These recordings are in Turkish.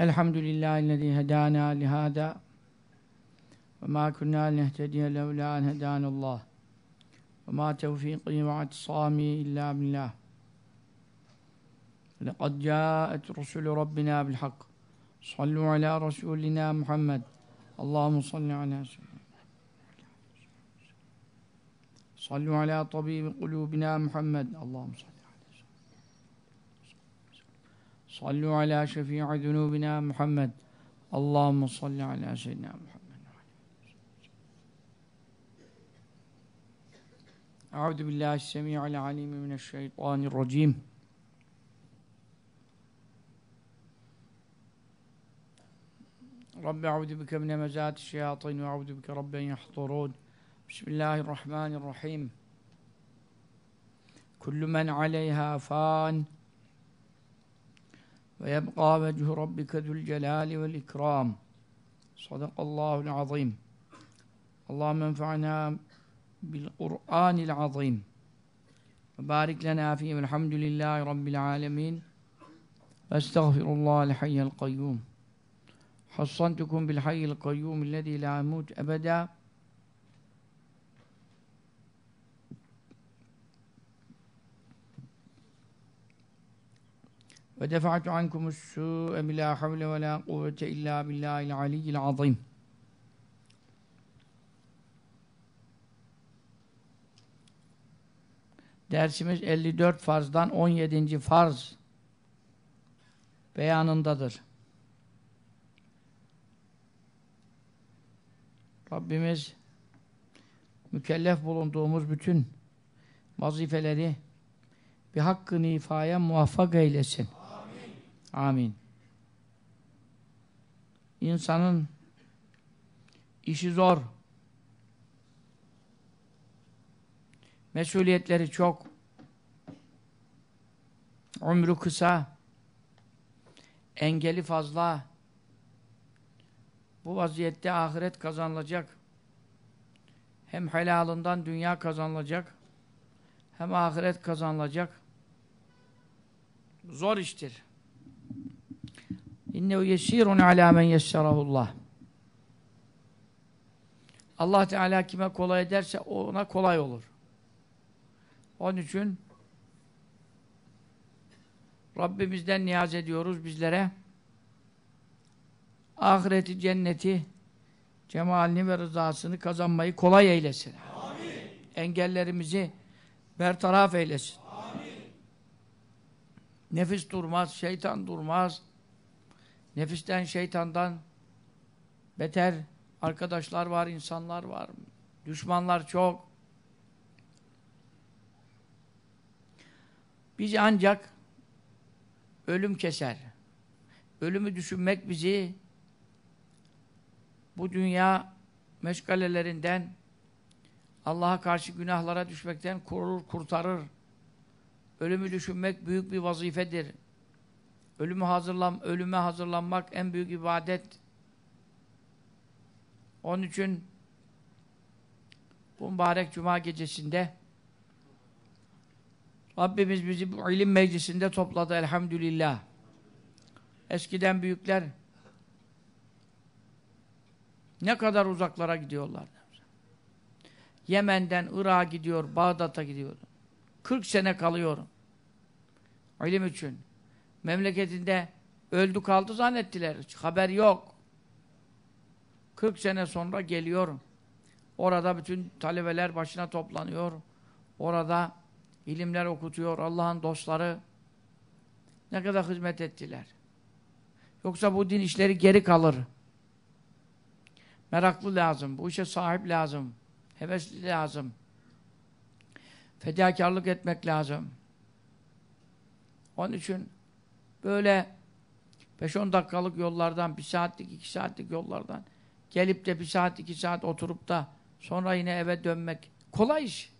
الحمد لله الذي هدانا لهذا وما كنا لنهتدي لولا أن هدانا الله وما توفيقي واعتصامي إلا بالله. لقد جاءت رسل ربنا بالحق. صلوا على رسولنا محمد. اللهم صل على سيدنا صلوا على طبيب قلوبنا محمد. اللهم صل صلوا على شفيع ذنوبنا محمد. اللهم صل على سيدنا محمد. أعوذ بالله السميع العليم من الشيطان الرجيم. رب أعوذ بك من مزات الشياطين وأعوذ بك رب يحضرون. بسم الله الرحمن الرحيم. كل من عليها فان. ويبقى وجه ربك ذو الجلال والإكرام. صدق الله العظيم. اللهم انفعنا بالقرآن العظيم. وبارك لنا فيه والحمد لله رب العالمين. واستغفر الله الحي القيوم. حصنتكم بالحي القيوم الذي لا يموت أبدا. Ve defa'tu ankumus su'e bila havle ve la kuvvete illa billahil aliyyil azim. Dersimiz 54 farzdan 17. farz beyanındadır. Rabbimiz mükellef bulunduğumuz bütün vazifeleri bir hakkını ifaya muvaffak eylesin. Amin. İnsanın işi zor. Mesuliyetleri çok. Ömrü kısa. Engeli fazla. Bu vaziyette ahiret kazanılacak. Hem helalından dünya kazanılacak. Hem ahiret kazanılacak. Zor iştir. İnnehu yesirun ala men yessarahullah. Allah Teala kime kolay ederse ona kolay olur. Onun için Rabbimizden niyaz ediyoruz bizlere ahireti, cenneti, cemalini ve rızasını kazanmayı kolay eylesin. Amin. Engellerimizi bertaraf eylesin. Amin. Nefis durmaz, şeytan durmaz. Nefisten, şeytandan beter arkadaşlar var, insanlar var. Düşmanlar çok. Bizi ancak ölüm keser. Ölümü düşünmek bizi bu dünya meşgalelerinden Allah'a karşı günahlara düşmekten korur, kurtarır. Ölümü düşünmek büyük bir vazifedir. Ölümü hazırlan, ölüme hazırlanmak en büyük ibadet. Onun için bu mübarek cuma gecesinde Rabbimiz bizi bu ilim meclisinde topladı elhamdülillah. Eskiden büyükler ne kadar uzaklara gidiyorlar. Yemen'den Irak'a gidiyor, Bağdat'a gidiyor. 40 sene kalıyor. İlim için. Memleketinde öldü kaldı zannettiler. Hiç haber yok. 40 sene sonra geliyor. Orada bütün talebeler başına toplanıyor. Orada ilimler okutuyor. Allah'ın dostları ne kadar hizmet ettiler. Yoksa bu din işleri geri kalır. Meraklı lazım. Bu işe sahip lazım. Hevesli lazım. Fedakarlık etmek lazım. Onun için böyle 5-10 dakikalık yollardan, bir saatlik, iki saatlik yollardan gelip de bir saat, iki saat oturup da sonra yine eve dönmek kolay iş.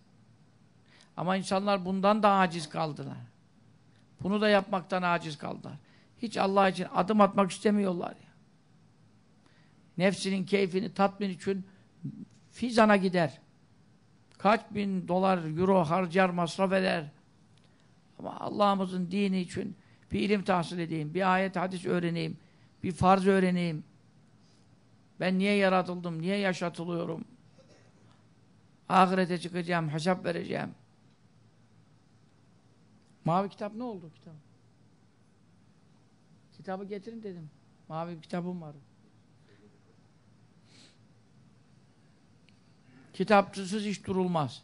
Ama insanlar bundan da aciz kaldılar. Bunu da yapmaktan aciz kaldılar. Hiç Allah için adım atmak istemiyorlar ya. Nefsinin keyfini tatmin için fizana gider. Kaç bin dolar, euro harcar, masraf eder. Ama Allah'ımızın dini için bir ilim tahsil edeyim, bir ayet, hadis öğreneyim, Bir farz öğreneyim. Ben niye yaratıldım? Niye yaşatılıyorum? Ahirete çıkacağım, hesap vereceğim. Mavi kitap ne oldu kitap? Kitabı getirin dedim. Mavi kitabım var. Kitapsız iş durulmaz.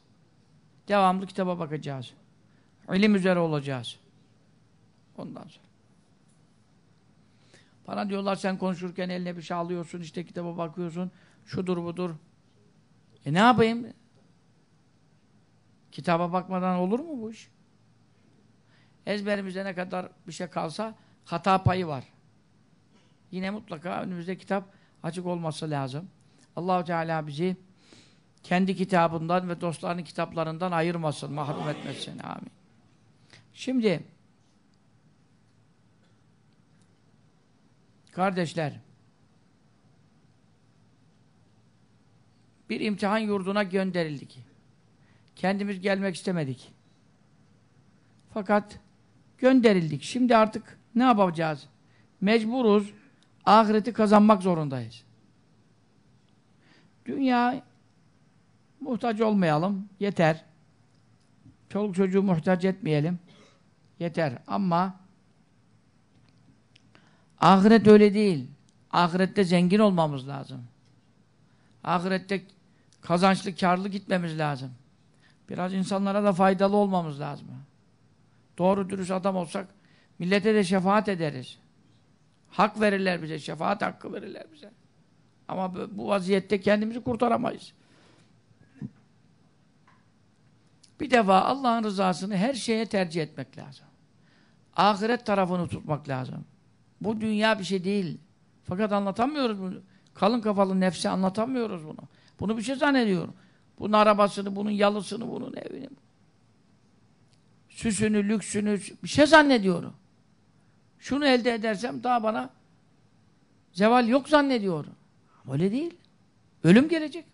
Devamlı kitaba bakacağız. İlim üzere olacağız. Ondan sonra. Bana diyorlar sen konuşurken eline bir şey alıyorsun, işte kitaba bakıyorsun, şudur budur. E ne yapayım? Kitaba bakmadan olur mu bu iş? Ezberimize ne kadar bir şey kalsa hata payı var. Yine mutlaka önümüzde kitap açık olması lazım. Allahu Teala bizi kendi kitabından ve dostlarının kitaplarından ayırmasın, mahrum etmesin. Amin. Şimdi kardeşler bir imtihan yurduna gönderildik. Kendimiz gelmek istemedik. Fakat gönderildik. Şimdi artık ne yapacağız? Mecburuz. Ahireti kazanmak zorundayız. Dünya muhtaç olmayalım. Yeter. Çoluk çocuğu muhtaç etmeyelim. Yeter. Ama ahiret öyle değil. Ahirette zengin olmamız lazım. Ahirette kazançlı, karlı gitmemiz lazım. Biraz insanlara da faydalı olmamız lazım. Doğru dürüst adam olsak millete de şefaat ederiz. Hak verirler bize, şefaat hakkı verirler bize. Ama bu vaziyette kendimizi kurtaramayız. Bir defa Allah'ın rızasını her şeye tercih etmek lazım. Ahiret tarafını tutmak lazım. Bu dünya bir şey değil. Fakat anlatamıyoruz bunu. Kalın kafalı nefsi anlatamıyoruz bunu. Bunu bir şey zannediyor. Bunun arabasını, bunun yalısını, bunun evini. Süsünü, lüksünü bir şey zannediyorum. Şunu elde edersem daha bana zeval yok zannediyorum. Öyle değil. Ölüm gelecek.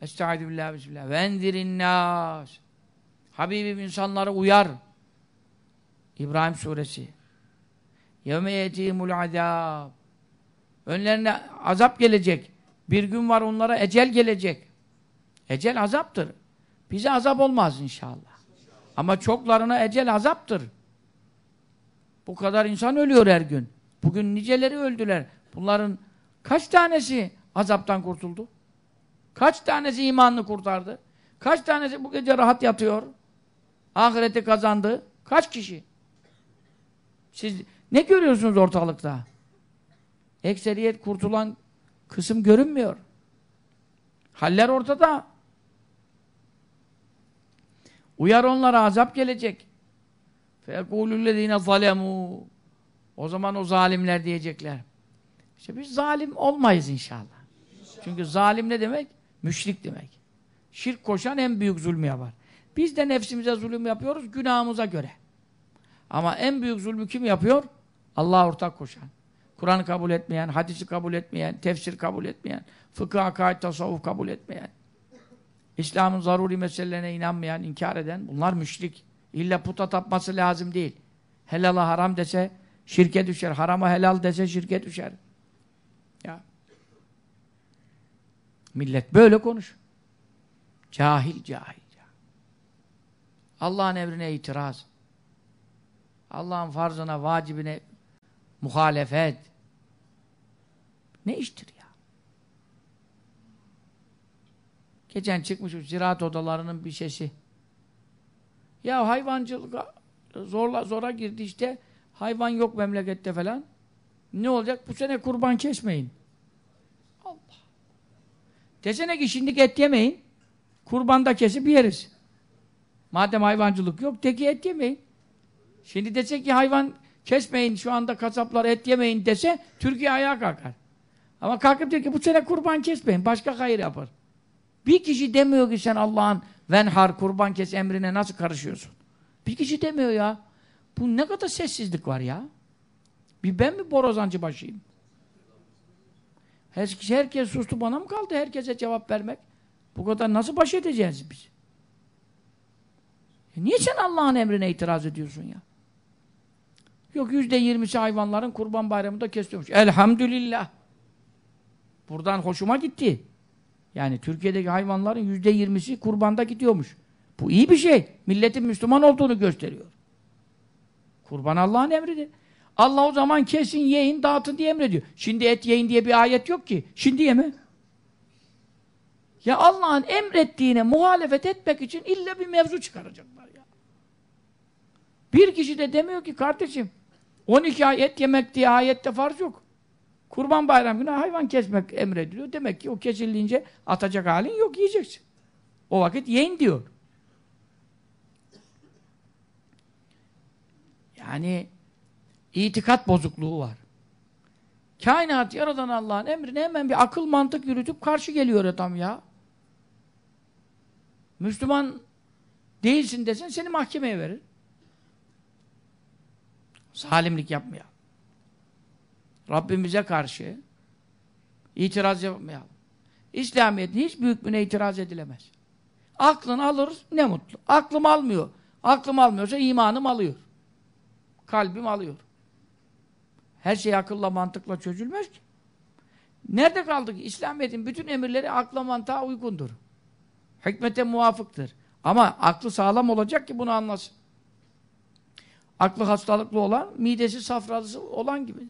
Estaizu billah bismillah. Ve enzirin nas. Habibim insanları uyar. İbrahim suresi. Yevme yetimul azab. Önlerine azap gelecek. Bir gün var onlara ecel gelecek. Ecel azaptır. Bize azap olmaz inşallah. Ama çoklarına ecel azaptır. Bu kadar insan ölüyor her gün. Bugün niceleri öldüler. Bunların kaç tanesi azaptan kurtuldu? Kaç tanesi imanını kurtardı? Kaç tanesi bu gece rahat yatıyor? Ahireti kazandı. Kaç kişi? Siz ne görüyorsunuz ortalıkta? Ekseriyet kurtulan kısım görünmüyor. Haller ortada. Uyar onlara azap gelecek. فَيَقُولُ الَّذ۪ينَ ظَلَمُوا O zaman o zalimler diyecekler. İşte biz zalim olmayız inşallah. Çünkü zalim ne demek? Müşrik demek. Şirk koşan en büyük zulmü yapar. Biz de nefsimize zulüm yapıyoruz günahımıza göre. Ama en büyük zulmü kim yapıyor? Allah'a ortak koşan. Kur'an'ı kabul etmeyen, hadisi kabul etmeyen, tefsir kabul etmeyen, fıkıh, akaid, tasavvuf kabul etmeyen, İslam'ın zaruri meselelerine inanmayan, inkar eden, bunlar müşrik. İlla puta tapması lazım değil. Helala haram dese şirke düşer, harama helal dese şirke düşer. Ya. Millet böyle konuş. Cahil, cahil. Allah'ın emrine itiraz. Allah'ın farzına, vacibine muhalefet. Ne iştir ya? Geçen çıkmış ziraat odalarının bir sesi. Ya hayvancılık zorla zora girdi işte. Hayvan yok memlekette falan. Ne olacak? Bu sene kurban kesmeyin. Allah. Desene ki şimdi et yemeyin. Kurbanda kesip yeriz. Madem hayvancılık yok, de ki et yemeyin. Şimdi dese ki hayvan kesmeyin, şu anda kasaplar et yemeyin dese, Türkiye ayağa kalkar. Ama kalkıp diyor ki bu sene kurban kesmeyin, başka hayır yapar. Bir kişi demiyor ki sen Allah'ın venhar, kurban kes emrine nasıl karışıyorsun? Bir kişi demiyor ya. Bu ne kadar sessizlik var ya. Bir ben mi borazancı başıyım? Herkes, herkes sustu bana mı kaldı herkese cevap vermek? Bu kadar nasıl baş edeceğiz biz? E niye sen Allah'ın emrine itiraz ediyorsun ya? Yok yüzde yirmisi hayvanların kurban bayramında kesiyormuş. Elhamdülillah. Buradan hoşuma gitti. Yani Türkiye'deki hayvanların yüzde yirmisi kurbanda gidiyormuş. Bu iyi bir şey. Milletin Müslüman olduğunu gösteriyor. Kurban Allah'ın emridir. Allah o zaman kesin yiyin, dağıtın diye emrediyor. Şimdi et yiyin diye bir ayet yok ki. Şimdi yeme. Ya Allah'ın emrettiğine muhalefet etmek için illa bir mevzu çıkaracaklar ya. Bir kişi de demiyor ki kardeşim 12 ay et yemek diye ayette farz yok. Kurban bayram günü hayvan kesmek emrediliyor. Demek ki o kesildiğince atacak halin yok, yiyeceksin. O vakit yiyin diyor. Yani itikat bozukluğu var. Kainat yaradan Allah'ın emrine hemen bir akıl mantık yürütüp karşı geliyor adam ya. Müslüman değilsin desen seni mahkemeye verir. Salimlik yapmayalım. Rabbimize karşı itiraz yapmayalım. İslamiyet'in hiç büyük hükmüne itiraz edilemez. Aklını alırız ne mutlu. Aklım almıyor. Aklım almıyorsa imanım alıyor. Kalbim alıyor. Her şey akılla mantıkla çözülmez ki. Nerede kaldık? İslamiyet'in bütün emirleri akla mantığa uygundur. Hikmete muvafıktır. Ama aklı sağlam olacak ki bunu anlasın. Aklı hastalıklı olan, midesi safralısı olan gibi.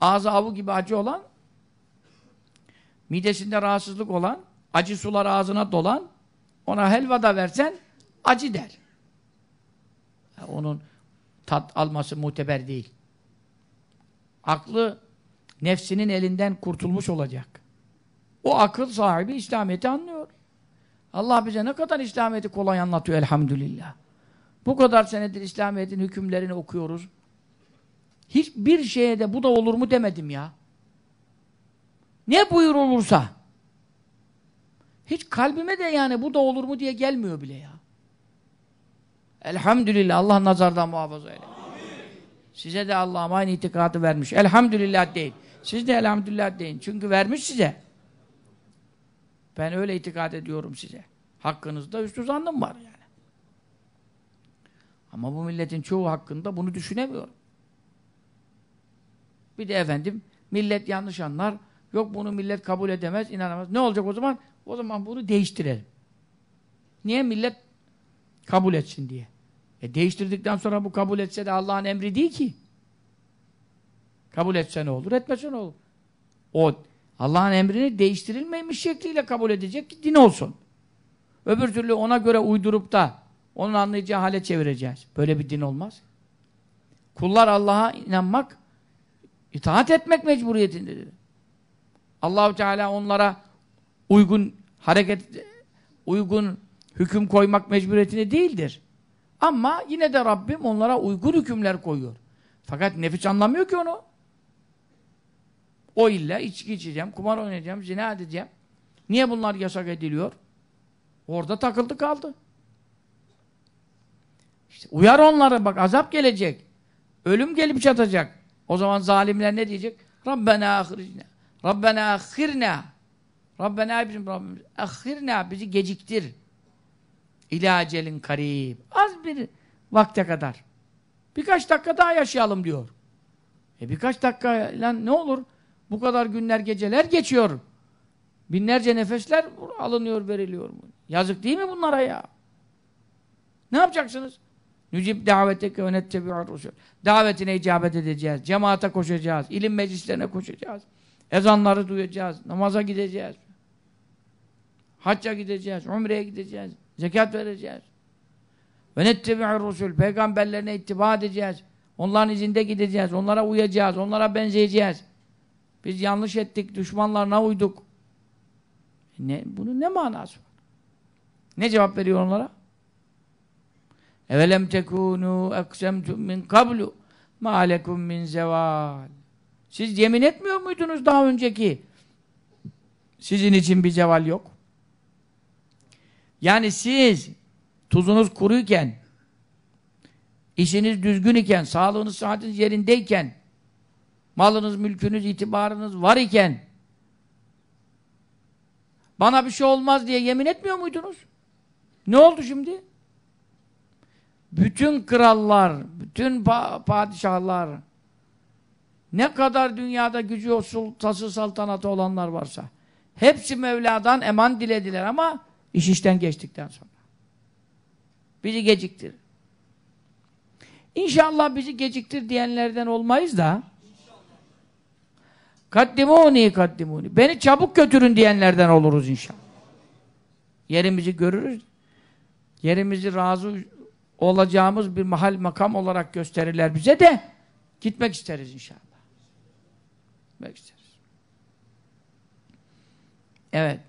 Ağzı avu gibi acı olan, midesinde rahatsızlık olan, acı sular ağzına dolan, ona helva da versen acı der. onun tat alması muteber değil. Aklı nefsinin elinden kurtulmuş olacak. O akıl sahibi İslamiyet'i anlıyor. Allah bize ne kadar İslamiyet'i kolay anlatıyor elhamdülillah. Bu kadar senedir İslamiyet'in hükümlerini okuyoruz. Hiçbir şeye de bu da olur mu demedim ya. Ne buyur olursa. Hiç kalbime de yani bu da olur mu diye gelmiyor bile ya. Elhamdülillah Allah nazardan muhafaza eyle. Size de Allah'ım aynı itikadı vermiş. Elhamdülillah deyin. Siz de elhamdülillah deyin. Çünkü vermiş size. Ben öyle itikad ediyorum size. Hakkınızda üstü zannım var yani. Ama bu milletin çoğu hakkında bunu düşünemiyor. Bir de efendim millet yanlış anlar. Yok bunu millet kabul edemez, inanamaz. Ne olacak o zaman? O zaman bunu değiştirelim. Niye? Millet kabul etsin diye. E değiştirdikten sonra bu kabul etse de Allah'ın emri değil ki. Kabul etse ne olur, etmese ne olur? O Allah'ın emrini değiştirilmemiş şekliyle kabul edecek ki din olsun. Öbür türlü ona göre uydurup da onun anlayacağı hale çevireceğiz. Böyle bir din olmaz. Kullar Allah'a inanmak, itaat etmek mecburiyetindedir. Allahu Teala onlara uygun hareket, uygun hüküm koymak mecburiyetinde değildir. Ama yine de Rabbim onlara uygun hükümler koyuyor. Fakat nefis anlamıyor ki onu. O illa içki içeceğim, kumar oynayacağım, zina edeceğim. Niye bunlar yasak ediliyor? Orada takıldı kaldı. İşte uyar onları bak azap gelecek. Ölüm gelip çatacak. O zaman zalimler ne diyecek? Rabbena ahirna. Rabbena ahirna. Rabbena bizim Rabbimiz. Ahirna bizi geciktir. İlâ celin karib. Az bir vakte kadar. Birkaç dakika daha yaşayalım diyor. E birkaç dakika lan ne olur? Bu kadar günler geceler geçiyor. Binlerce nefesler alınıyor veriliyor. Yazık değil mi bunlara ya? Ne yapacaksınız? Nücib daveteke ve nettebi'ur rusul. Davetine icabet edeceğiz. Cemaate koşacağız. ilim meclislerine koşacağız. Ezanları duyacağız. Namaza gideceğiz. Hacca gideceğiz. Umre'ye gideceğiz. Zekat vereceğiz. Ve nettebi'ur rusul. Peygamberlerine ittiba edeceğiz. Onların izinde gideceğiz. Onlara uyacağız. Onlara benzeyeceğiz. Biz yanlış ettik. Düşmanlarına uyduk. Ne, bunun ne manası var? Ne cevap veriyor onlara? Evelem tekunu eksemtum min kablu ma alekum min zeval. Siz yemin etmiyor muydunuz daha önceki? Sizin için bir zeval yok. Yani siz tuzunuz kuruyken, işiniz düzgün iken, sağlığınız, sıhhatiniz yerindeyken, malınız, mülkünüz, itibarınız var iken, bana bir şey olmaz diye yemin etmiyor muydunuz? Ne oldu şimdi? Bütün krallar, bütün pa padişahlar, ne kadar dünyada gücü, sultası, saltanatı olanlar varsa, hepsi Mevla'dan eman dilediler ama iş işten geçtikten sonra. Bizi geciktir. İnşallah bizi geciktir diyenlerden olmayız da kaddimuni kaddimuni beni çabuk götürün diyenlerden oluruz inşallah. Yerimizi görürüz. Yerimizi razı olacağımız bir mahal makam olarak gösterirler bize de gitmek isteriz inşallah. Gitmek isteriz. Evet.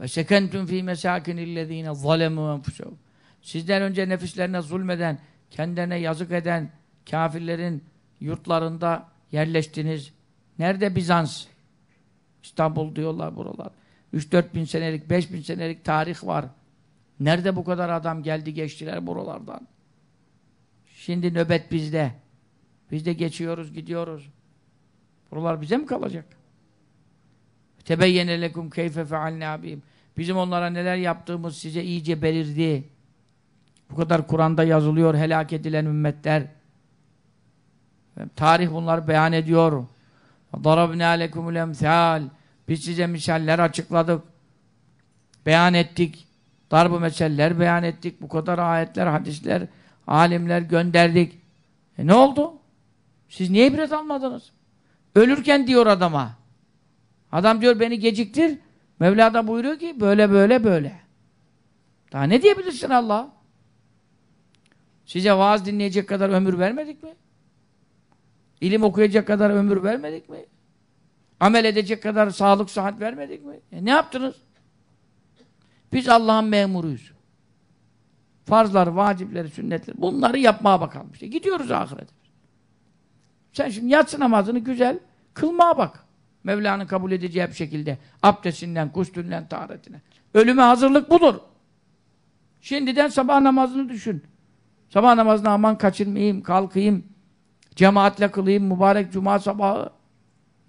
Ve sekentum fi mesakinillezine zalemu enfusehum. Sizden önce nefislerine zulmeden, kendilerine yazık eden kafirlerin yurtlarında yerleştiniz. Nerede Bizans? İstanbul diyorlar buralar. 3-4 bin senelik, 5 bin senelik tarih var. Nerede bu kadar adam geldi geçtiler buralardan? Şimdi nöbet bizde. Biz de geçiyoruz, gidiyoruz. Buralar bize mi kalacak? Tebeyyene lekum keyfe fealne abim. Bizim onlara neler yaptığımız size iyice belirdi. Bu kadar Kur'an'da yazılıyor helak edilen ümmetler. Tarih bunları beyan ediyor. Darabna lekumul emsal. Biz size misaller açıkladık. Beyan ettik. Darbu meseleler beyan ettik. Bu kadar ayetler, hadisler, alimler gönderdik. E ne oldu? Siz niye ibret almadınız? Ölürken diyor adama. Adam diyor beni geciktir. Mevla da buyuruyor ki böyle böyle böyle. Daha ne diyebilirsin Allah? Size vaaz dinleyecek kadar ömür vermedik mi? İlim okuyacak kadar ömür vermedik mi? Amel edecek kadar sağlık, sıhhat vermedik mi? E ne yaptınız? Biz Allah'ın memuruyuz. Farzlar, vacipleri, sünnetleri bunları yapmaya bakalım işte. Gidiyoruz ahirete. Sen şimdi yatsı namazını güzel kılmaya bak. Mevla'nın kabul edeceği bir şekilde. Abdestinden, kustünden, taharetine. Ölüme hazırlık budur. Şimdiden sabah namazını düşün. Sabah namazını aman kaçırmayayım, kalkayım, cemaatle kılayım, mübarek cuma sabahı.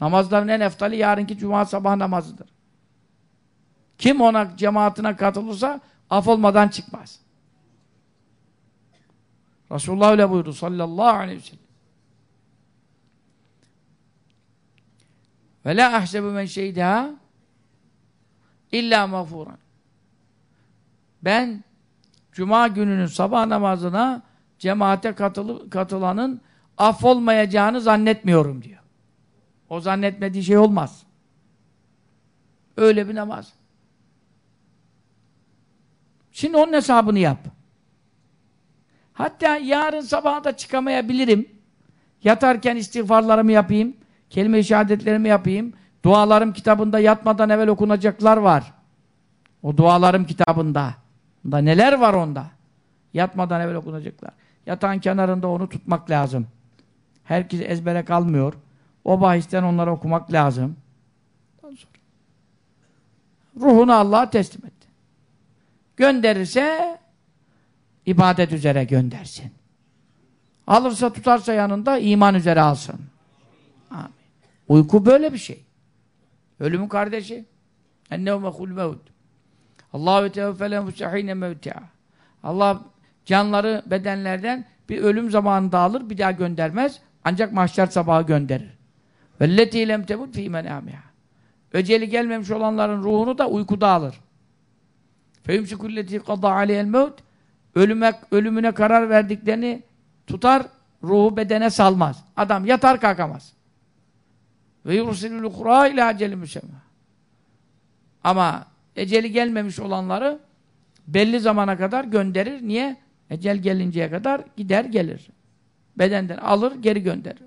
Namazların en eftali yarınki cuma sabah namazıdır. Kim ona cemaatine katılırsa af olmadan çıkmaz. Resulullah öyle buyurdu sallallahu aleyhi ve sellem. Ve la ahsebu men şeyda illa mağfuran. Ben Cuma gününün sabah namazına cemaate katılı, katılanın affolmayacağını zannetmiyorum diyor. O zannetmediği şey olmaz. Öyle bir namaz. Şimdi onun hesabını yap. Hatta yarın sabaha da çıkamayabilirim. Yatarken istiğfarlarımı yapayım. Kelime-i şehadetlerimi yapayım. Dualarım kitabında yatmadan evvel okunacaklar var. O dualarım kitabında. Da neler var onda? Yatmadan evvel okunacaklar. Yatağın kenarında onu tutmak lazım. Herkes ezbere kalmıyor. O bahisten onları okumak lazım. Ruhunu Allah'a teslim etti. Gönderirse ibadet üzere göndersin. Alırsa tutarsa yanında iman üzere alsın. Amin. Uyku böyle bir şey. Ölümün kardeşi. Ennevme hul mevd. Allahu teveffel enfusahine mevti'a. Allah canları bedenlerden bir ölüm zamanında alır, bir daha göndermez. Ancak mahşer sabahı gönderir. Velleti lem tebut fî menâmiha. Öceli gelmemiş olanların ruhunu da uykuda alır. Feyumsikulleti kadâ aleyhel mevt. Ölüme, ölümüne karar verdiklerini tutar, ruhu bedene salmaz. Adam yatar kalkamaz. Ve yursilul ukhra ila aceli müsemma. Ama eceli gelmemiş olanları belli zamana kadar gönderir. Niye? Ecel gelinceye kadar gider gelir. Bedenden alır geri gönderir.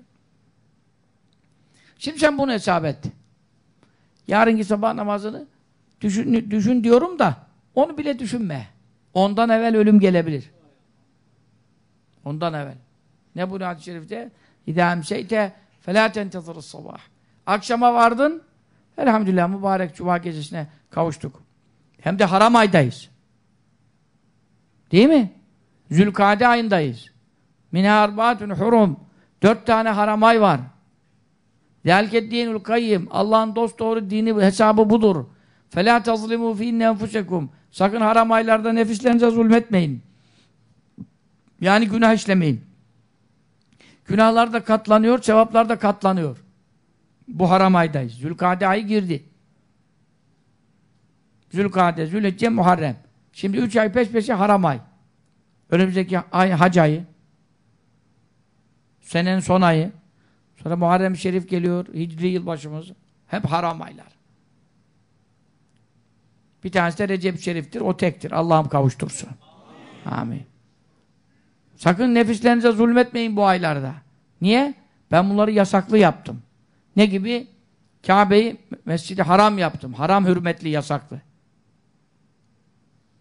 Şimdi sen bunu hesap et. Yarınki sabah namazını düşün, düşün diyorum da onu bile düşünme. Ondan evvel ölüm gelebilir. Ondan evvel. Ne bu hadis-i şerifte? İdâ emseyte felâ tentezırız sabah. Akşama vardın elhamdülillah mübarek cuma gecesine kavuştuk. Hem de haram aydayız. Değil mi? Zülkade ayındayız. Minâ arbâtun hurum. Dört tane haram ay var. Zâlket dinul kayyim. Allah'ın dost doğru dini hesabı budur. Felâ tazlimû fînne enfusekum. Sakın haram aylarda nefislerinize zulmetmeyin. Yani günah işlemeyin. Günahlar da katlanıyor, sevaplar da katlanıyor. Bu haram aydayız. Zülkade ayı girdi. Zülkade, Zülhicce, Muharrem. Şimdi üç ay peş peşe haram ay. Önümüzdeki ay hac ayı. Senenin son ayı. Sonra Muharrem Şerif geliyor. Hicri yılbaşımız. Hep haram aylar. Bir tanesi de Recep Şerif'tir. O tektir. Allah'ım kavuştursun. Amin. Sakın nefislerinize zulmetmeyin bu aylarda. Niye? Ben bunları yasaklı yaptım. Ne gibi? Kabe'yi mescidi haram yaptım. Haram hürmetli, yasaklı.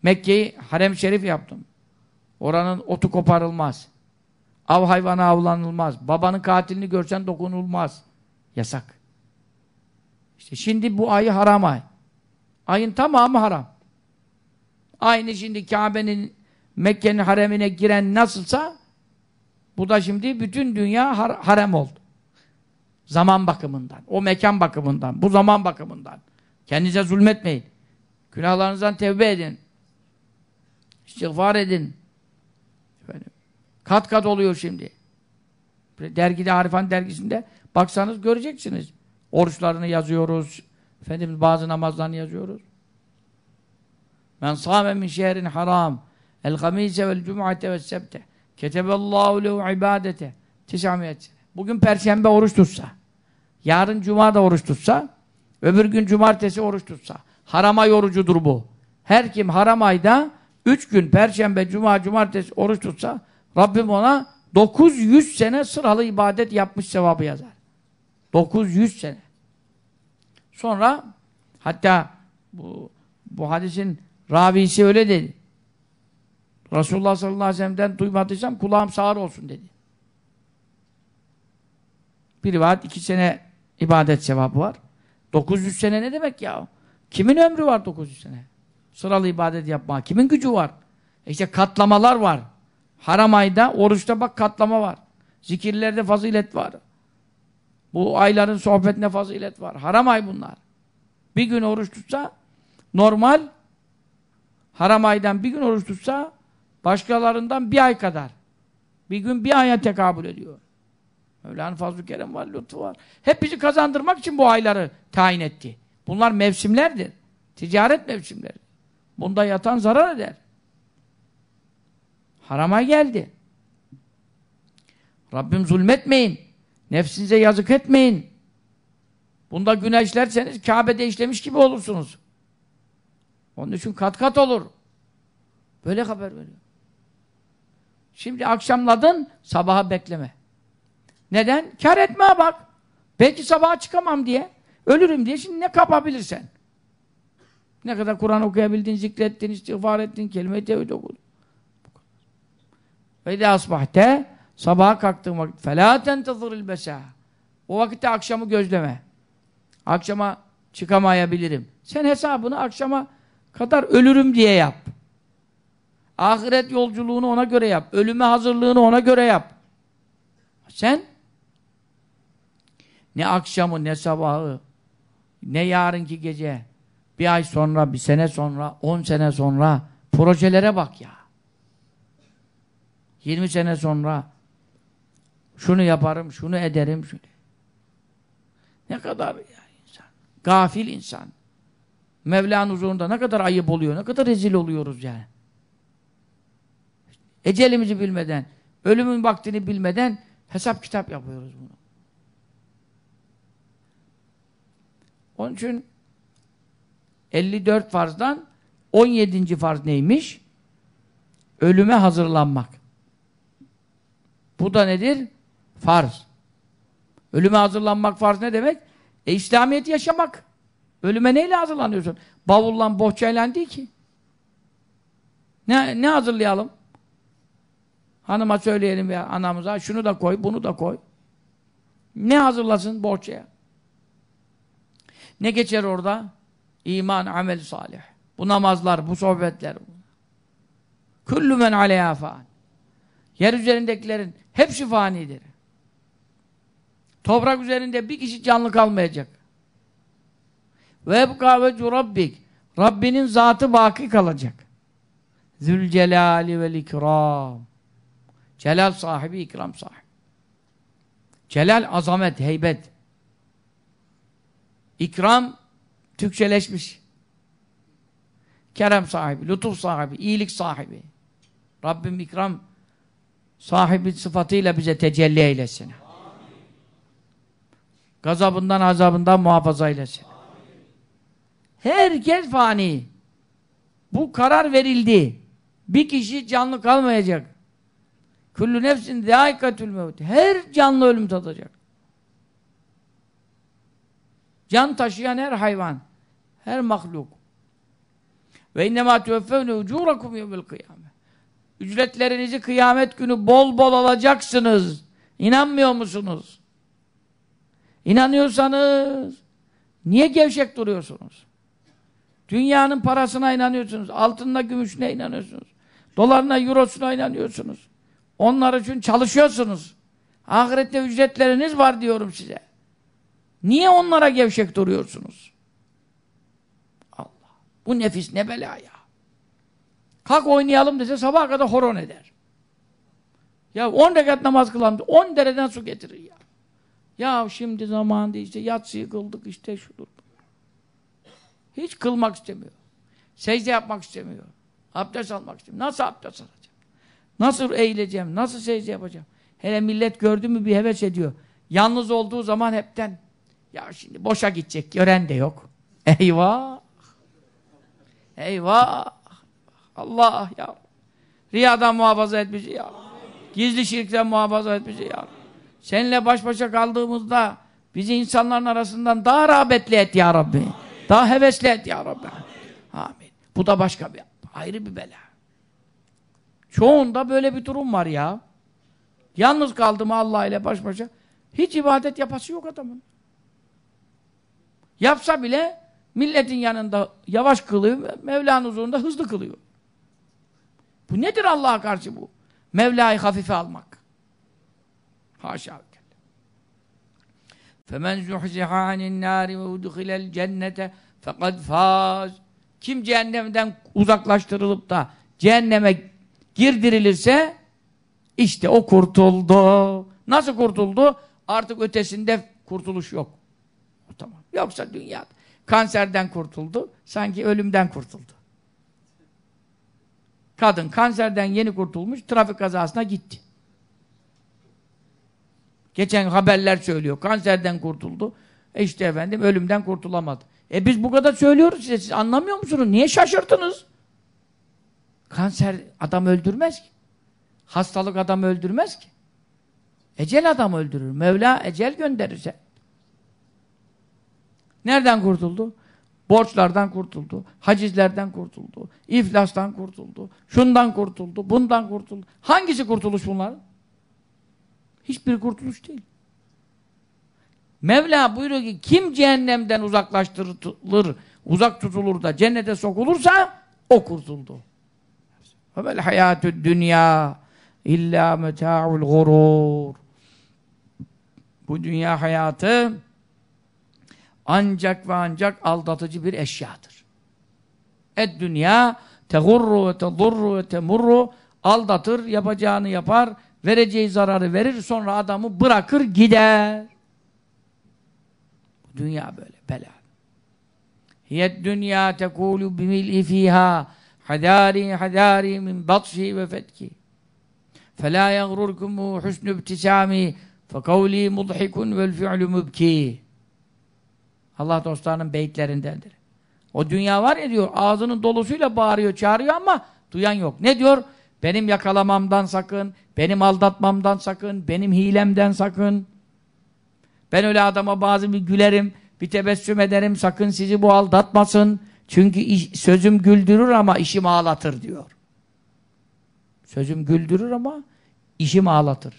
Mekke'yi harem şerif yaptım. Oranın otu koparılmaz. Av hayvanı avlanılmaz. Babanın katilini görsen dokunulmaz. Yasak. İşte şimdi bu ayı haram ay. Ayın tamamı haram. Aynı şimdi Kabe'nin Mekke'nin haremine giren nasılsa bu da şimdi bütün dünya har harem oldu. Zaman bakımından, o mekan bakımından, bu zaman bakımından. Kendinize zulmetmeyin. Günahlarınızdan tevbe edin. İstiğfar edin. Efendim, kat kat oluyor şimdi. Dergide, Arifan dergisinde baksanız göreceksiniz. Oruçlarını yazıyoruz. Efendimiz bazı namazlarını yazıyoruz. Men sâme min şehrin haram el hamise vel cum'ate ve sebte keteballahu lehu ibadete tisamiyet Bugün perşembe oruç tutsa, yarın cuma da oruç tutsa, öbür gün cumartesi oruç tutsa, harama yorucudur bu. Her kim haram ayda üç gün perşembe, cuma, cumartesi oruç tutsa, Rabbim ona 900 sene sıralı ibadet yapmış sevabı yazar. 900 sene. Sonra hatta bu, bu hadisin ravisi öyle dedi. Resulullah sallallahu aleyhi ve sellem'den duymadıysam kulağım sağır olsun dedi. Bir rivayet iki sene ibadet sevabı var. 900 sene ne demek ya? Kimin ömrü var 900 sene? Sıralı ibadet yapma. Kimin gücü var? E işte katlamalar var. Haram ayda, oruçta bak katlama var. Zikirlerde fazilet var. Bu ayların sohbetine fazilet var. Haram ay bunlar. Bir gün oruç tutsa normal haram aydan bir gün oruç tutsa başkalarından bir ay kadar. Bir gün bir aya tekabül ediyor. Mevla'nın fazl-ı kerem var, lütfu var. Hep bizi kazandırmak için bu ayları tayin etti. Bunlar mevsimlerdir. Ticaret mevsimleri. Bunda yatan zarar eder. Harama geldi. Rabbim zulmetmeyin. Nefsinize yazık etmeyin. Bunda günah işlerseniz Kabe'de işlemiş gibi olursunuz. Onun için kat kat olur. Böyle haber veriyor. Şimdi akşamladın, sabaha bekleme. Neden? Kar etme bak. Belki sabaha çıkamam diye. Ölürüm diye. Şimdi ne kapabilirsen. Ne kadar Kur'an okuyabildin, zikrettin, istiğfar ettin, kelime-i tevhid okudun. Ve de asbahte sabaha kalktığın vakit فَلَا تَنْتَظِرِ الْبَسَى O vakitte akşamı gözleme. Akşama çıkamayabilirim. Sen hesabını akşama kadar ölürüm diye yap. Ahiret yolculuğunu ona göre yap. Ölüme hazırlığını ona göre yap. Sen ne akşamı ne sabahı ne yarınki gece bir ay sonra, bir sene sonra, on sene sonra projelere bak ya. 20 sene sonra şunu yaparım, şunu ederim. Şunu. Ne kadar ya insan. Gafil insan. Mevla'nın huzurunda ne kadar ayıp oluyor, ne kadar rezil oluyoruz yani. Ecelimizi bilmeden, ölümün vaktini bilmeden hesap kitap yapıyoruz bunu. Onun için 54 farzdan 17. farz neymiş? Ölüme hazırlanmak. Bu da nedir? Farz. Ölüme hazırlanmak farz ne demek? E İslamiyet yaşamak. Ölüme neyle hazırlanıyorsun? Bavulla, bohçayla değil ki. Ne, ne hazırlayalım? Hanıma söyleyelim ya anamıza şunu da koy, bunu da koy. Ne hazırlasın bohçaya? Ne geçer orada? İman, amel salih. Bu namazlar, bu sohbetler. Kullu men aleyha fan. Yer üzerindekilerin hepsi fanidir. Toprak üzerinde bir kişi canlı kalmayacak. Ve ebka ve rabbik. Rabbinin zatı baki kalacak. Zülcelali vel ikram. Celal sahibi, ikram sahibi. Celal, azamet, heybet. İkram, Türkçeleşmiş. Kerem sahibi, lütuf sahibi, iyilik sahibi. Rabbim ikram sahibi sıfatıyla bize tecelli eylesin. Gazabından, azabından muhafaza eylesin. Herkes fani. Bu karar verildi. Bir kişi canlı kalmayacak. Kullu nefsin zâikatül mevt. Her canlı ölüm tadacak. Can taşıyan her hayvan, her mahluk. Ve innemâ tüveffevne ucûrakum yevmel kıyâme. Ücretlerinizi kıyamet günü bol bol alacaksınız. İnanmıyor musunuz? İnanıyorsanız niye gevşek duruyorsunuz? Dünyanın parasına inanıyorsunuz. Altınına, gümüşüne inanıyorsunuz. Dolarına, eurosuna inanıyorsunuz. Onlar için çalışıyorsunuz. Ahirette ücretleriniz var diyorum size. Niye onlara gevşek duruyorsunuz? Allah. Bu nefis ne bela ya. Kalk oynayalım dese sabaha kadar horon eder. Ya on rekat namaz kılalım on dereden su getirir ya. Ya şimdi zamanında işte yatsıyı kıldık işte şudur. Hiç kılmak istemiyor. Secde yapmak istemiyor. Abdest almak istemiyor. Nasıl abdest alacağım? Nasıl eğileceğim? Nasıl secde yapacağım? Hele millet gördü mü bir heves ediyor. Yalnız olduğu zaman hepten ya şimdi boşa gidecek. Gören de yok. Eyvah! Eyvah! Allah ya! Riyadan muhafaza et bizi ya. Gizli şirkten muhafaza et bizi ya. Seninle baş başa kaldığımızda bizi insanların arasından daha rağbetli et ya Rabbi. Daha hevesli et ya Rabbi. Amin. Bu da başka bir ayrı bir bela. Çoğunda böyle bir durum var ya. Yalnız kaldım Allah ile baş başa. Hiç ibadet yapası yok adamın. Yapsa bile milletin yanında yavaş kılıyor, Mevla'nın huzurunda hızlı kılıyor. Bu nedir Allah'a karşı bu? Mevla'yı hafife almak. Haşa. Femen zuhziha anin nari ve udhilel cennete fekad faz. Kim cehennemden uzaklaştırılıp da cehenneme girdirilirse işte o kurtuldu. Nasıl kurtuldu? Artık ötesinde kurtuluş yok. Tamam. Yoksa dünya kanserden kurtuldu. Sanki ölümden kurtuldu. Kadın kanserden yeni kurtulmuş, trafik kazasına gitti. Geçen haberler söylüyor. Kanserden kurtuldu. E işte efendim ölümden kurtulamadı. E biz bu kadar söylüyoruz size. Siz anlamıyor musunuz? Niye şaşırdınız? Kanser adam öldürmez ki. Hastalık adam öldürmez ki. Ecel adam öldürür. Mevla ecel gönderirse. Nereden kurtuldu? Borçlardan kurtuldu. Hacizlerden kurtuldu. iflastan kurtuldu. Şundan kurtuldu. Bundan kurtuldu. Hangisi kurtuluş bunlar? Hiçbir kurtuluş değil. Mevla buyuruyor ki kim cehennemden uzaklaştırılır, uzak tutulur da cennete sokulursa o kurtuldu. Vel hayatü dünya illa meta'ul gurur. Bu dünya hayatı ancak ve ancak aldatıcı bir eşyadır. Et dünya tegurru ve tedurru ve temurru aldatır, yapacağını yapar, vereceği zararı verir, sonra adamı bırakır gider. Dünya böyle, bela. Hiyet dünya tekulu bimil'i fiha hadari hadari min batşi ve fetki. فَلَا يَغْرُرْكُمُ حُسْنُ ابْتِسَامِ فَقَوْلِي مُضْحِكٌ وَالْفِعْلُ مُبْكِي Allah dostlarının beyitlerindendir. O dünya var ya diyor, ağzının dolusuyla bağırıyor, çağırıyor ama duyan yok. Ne diyor? Benim yakalamamdan sakın, benim aldatmamdan sakın, benim hilemden sakın. Ben öyle adama bazı bir gülerim, bir tebessüm ederim, sakın sizi bu aldatmasın. Çünkü iş, sözüm güldürür ama işim ağlatır diyor. Sözüm güldürür ama işim ağlatır.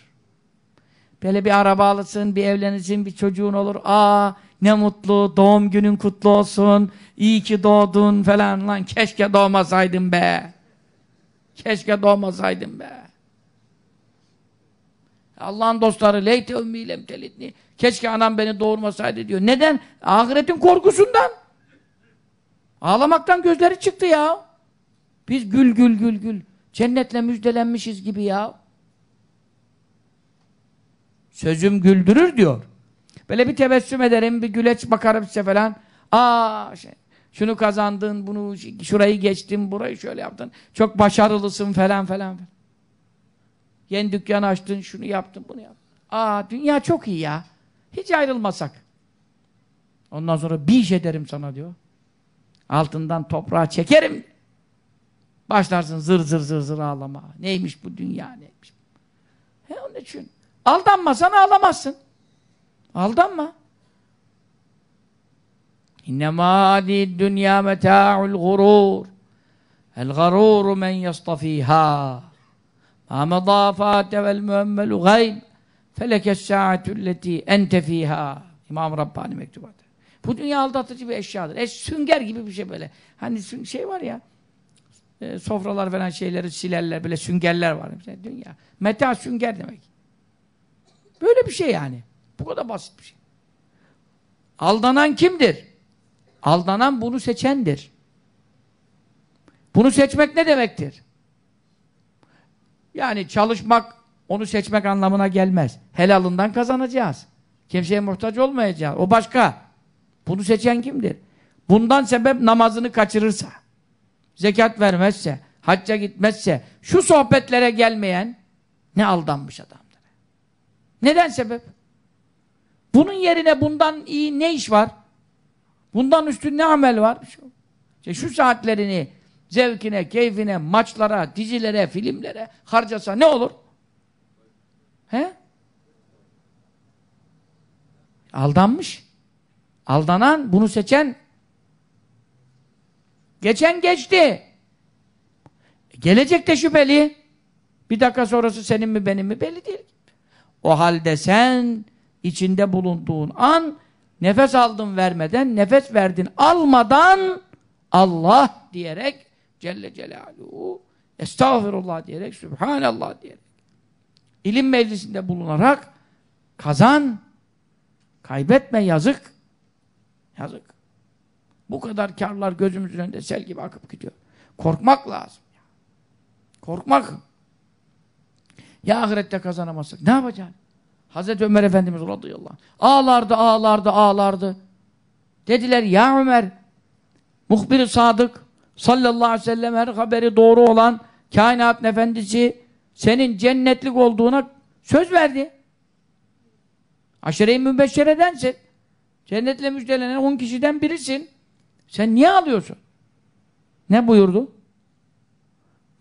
Böyle bir araba alırsın, bir evlenirsin, bir çocuğun olur. Aa ne mutlu, doğum günün kutlu olsun, iyi ki doğdun falan lan. Keşke doğmasaydın be. Keşke doğmasaydın be. Allah'ın dostları leyte ümmîlem telitni. Keşke anam beni doğurmasaydı diyor. Neden? Ahiretin korkusundan. Ağlamaktan gözleri çıktı ya. Biz gül gül gül gül. Cennetle müjdelenmişiz gibi ya. Sözüm güldürür diyor. Böyle bir tebessüm ederim, bir güleç bakarım size falan. Aa şey, şunu kazandın, bunu şurayı geçtin, burayı şöyle yaptın. Çok başarılısın falan falan. Yeni dükkan açtın, şunu yaptın, bunu yaptın. Aa dünya çok iyi ya. Hiç ayrılmasak. Ondan sonra bir iş ederim sana diyor. Altından toprağa çekerim. Başlarsın zır zır zır zır ağlama. Neymiş bu dünya neymiş. He onun için. Aldanmasan ağlamazsın. Aldanma. İnnemâ dünya metâ'ul gurûr. El garûru men yastafîhâ. Ma medâfâte vel müemmelu gayb. Felekes sâ'atülleti ente fîhâ. İmam Rabbani mektubatı. Bu dünya aldatıcı bir eşyadır. E, sünger gibi bir şey böyle. Hani şey var ya e, sofralar falan şeyleri silerler böyle süngerler var. Mesela dünya. Meta sünger demek. Böyle bir şey yani. Bu kadar basit bir şey. Aldanan kimdir? Aldanan bunu seçendir. Bunu seçmek ne demektir? Yani çalışmak, onu seçmek anlamına gelmez. Helalından kazanacağız. Kimseye muhtaç olmayacağız. O başka. Bunu seçen kimdir? Bundan sebep namazını kaçırırsa, zekat vermezse, hacca gitmezse, şu sohbetlere gelmeyen ne aldanmış adamdır. Neden sebep? Bunun yerine bundan iyi ne iş var? Bundan üstün ne amel var? İşte şu saatlerini zevkine, keyfine, maçlara, dizilere, filmlere harcasa ne olur? He? Aldanmış. Aldanan, bunu seçen geçen geçti. Gelecek de şüpheli. Bir dakika sonrası senin mi benim mi belli değil. O halde sen içinde bulunduğun an nefes aldın vermeden, nefes verdin almadan Allah diyerek Celle Celaluhu Estağfirullah diyerek, Sübhanallah diyerek ilim meclisinde bulunarak kazan kaybetme yazık yazık. Bu kadar karlar gözümüzün önünde sel gibi akıp gidiyor. Korkmak lazım korkmak. Ya ahirette kazanamazsak ne yapacağız Hazreti Ömer Efendimiz radıyallahu anh ağlardı ağlardı ağlardı dediler ya Ömer muhbir sadık sallallahu aleyhi ve sellem her haberi doğru olan kainat efendisi senin cennetlik olduğuna söz verdi. Aşere-i mübeşşeredensin. Cennetle müjdelenen on kişiden birisin. Sen niye alıyorsun? Ne buyurdu?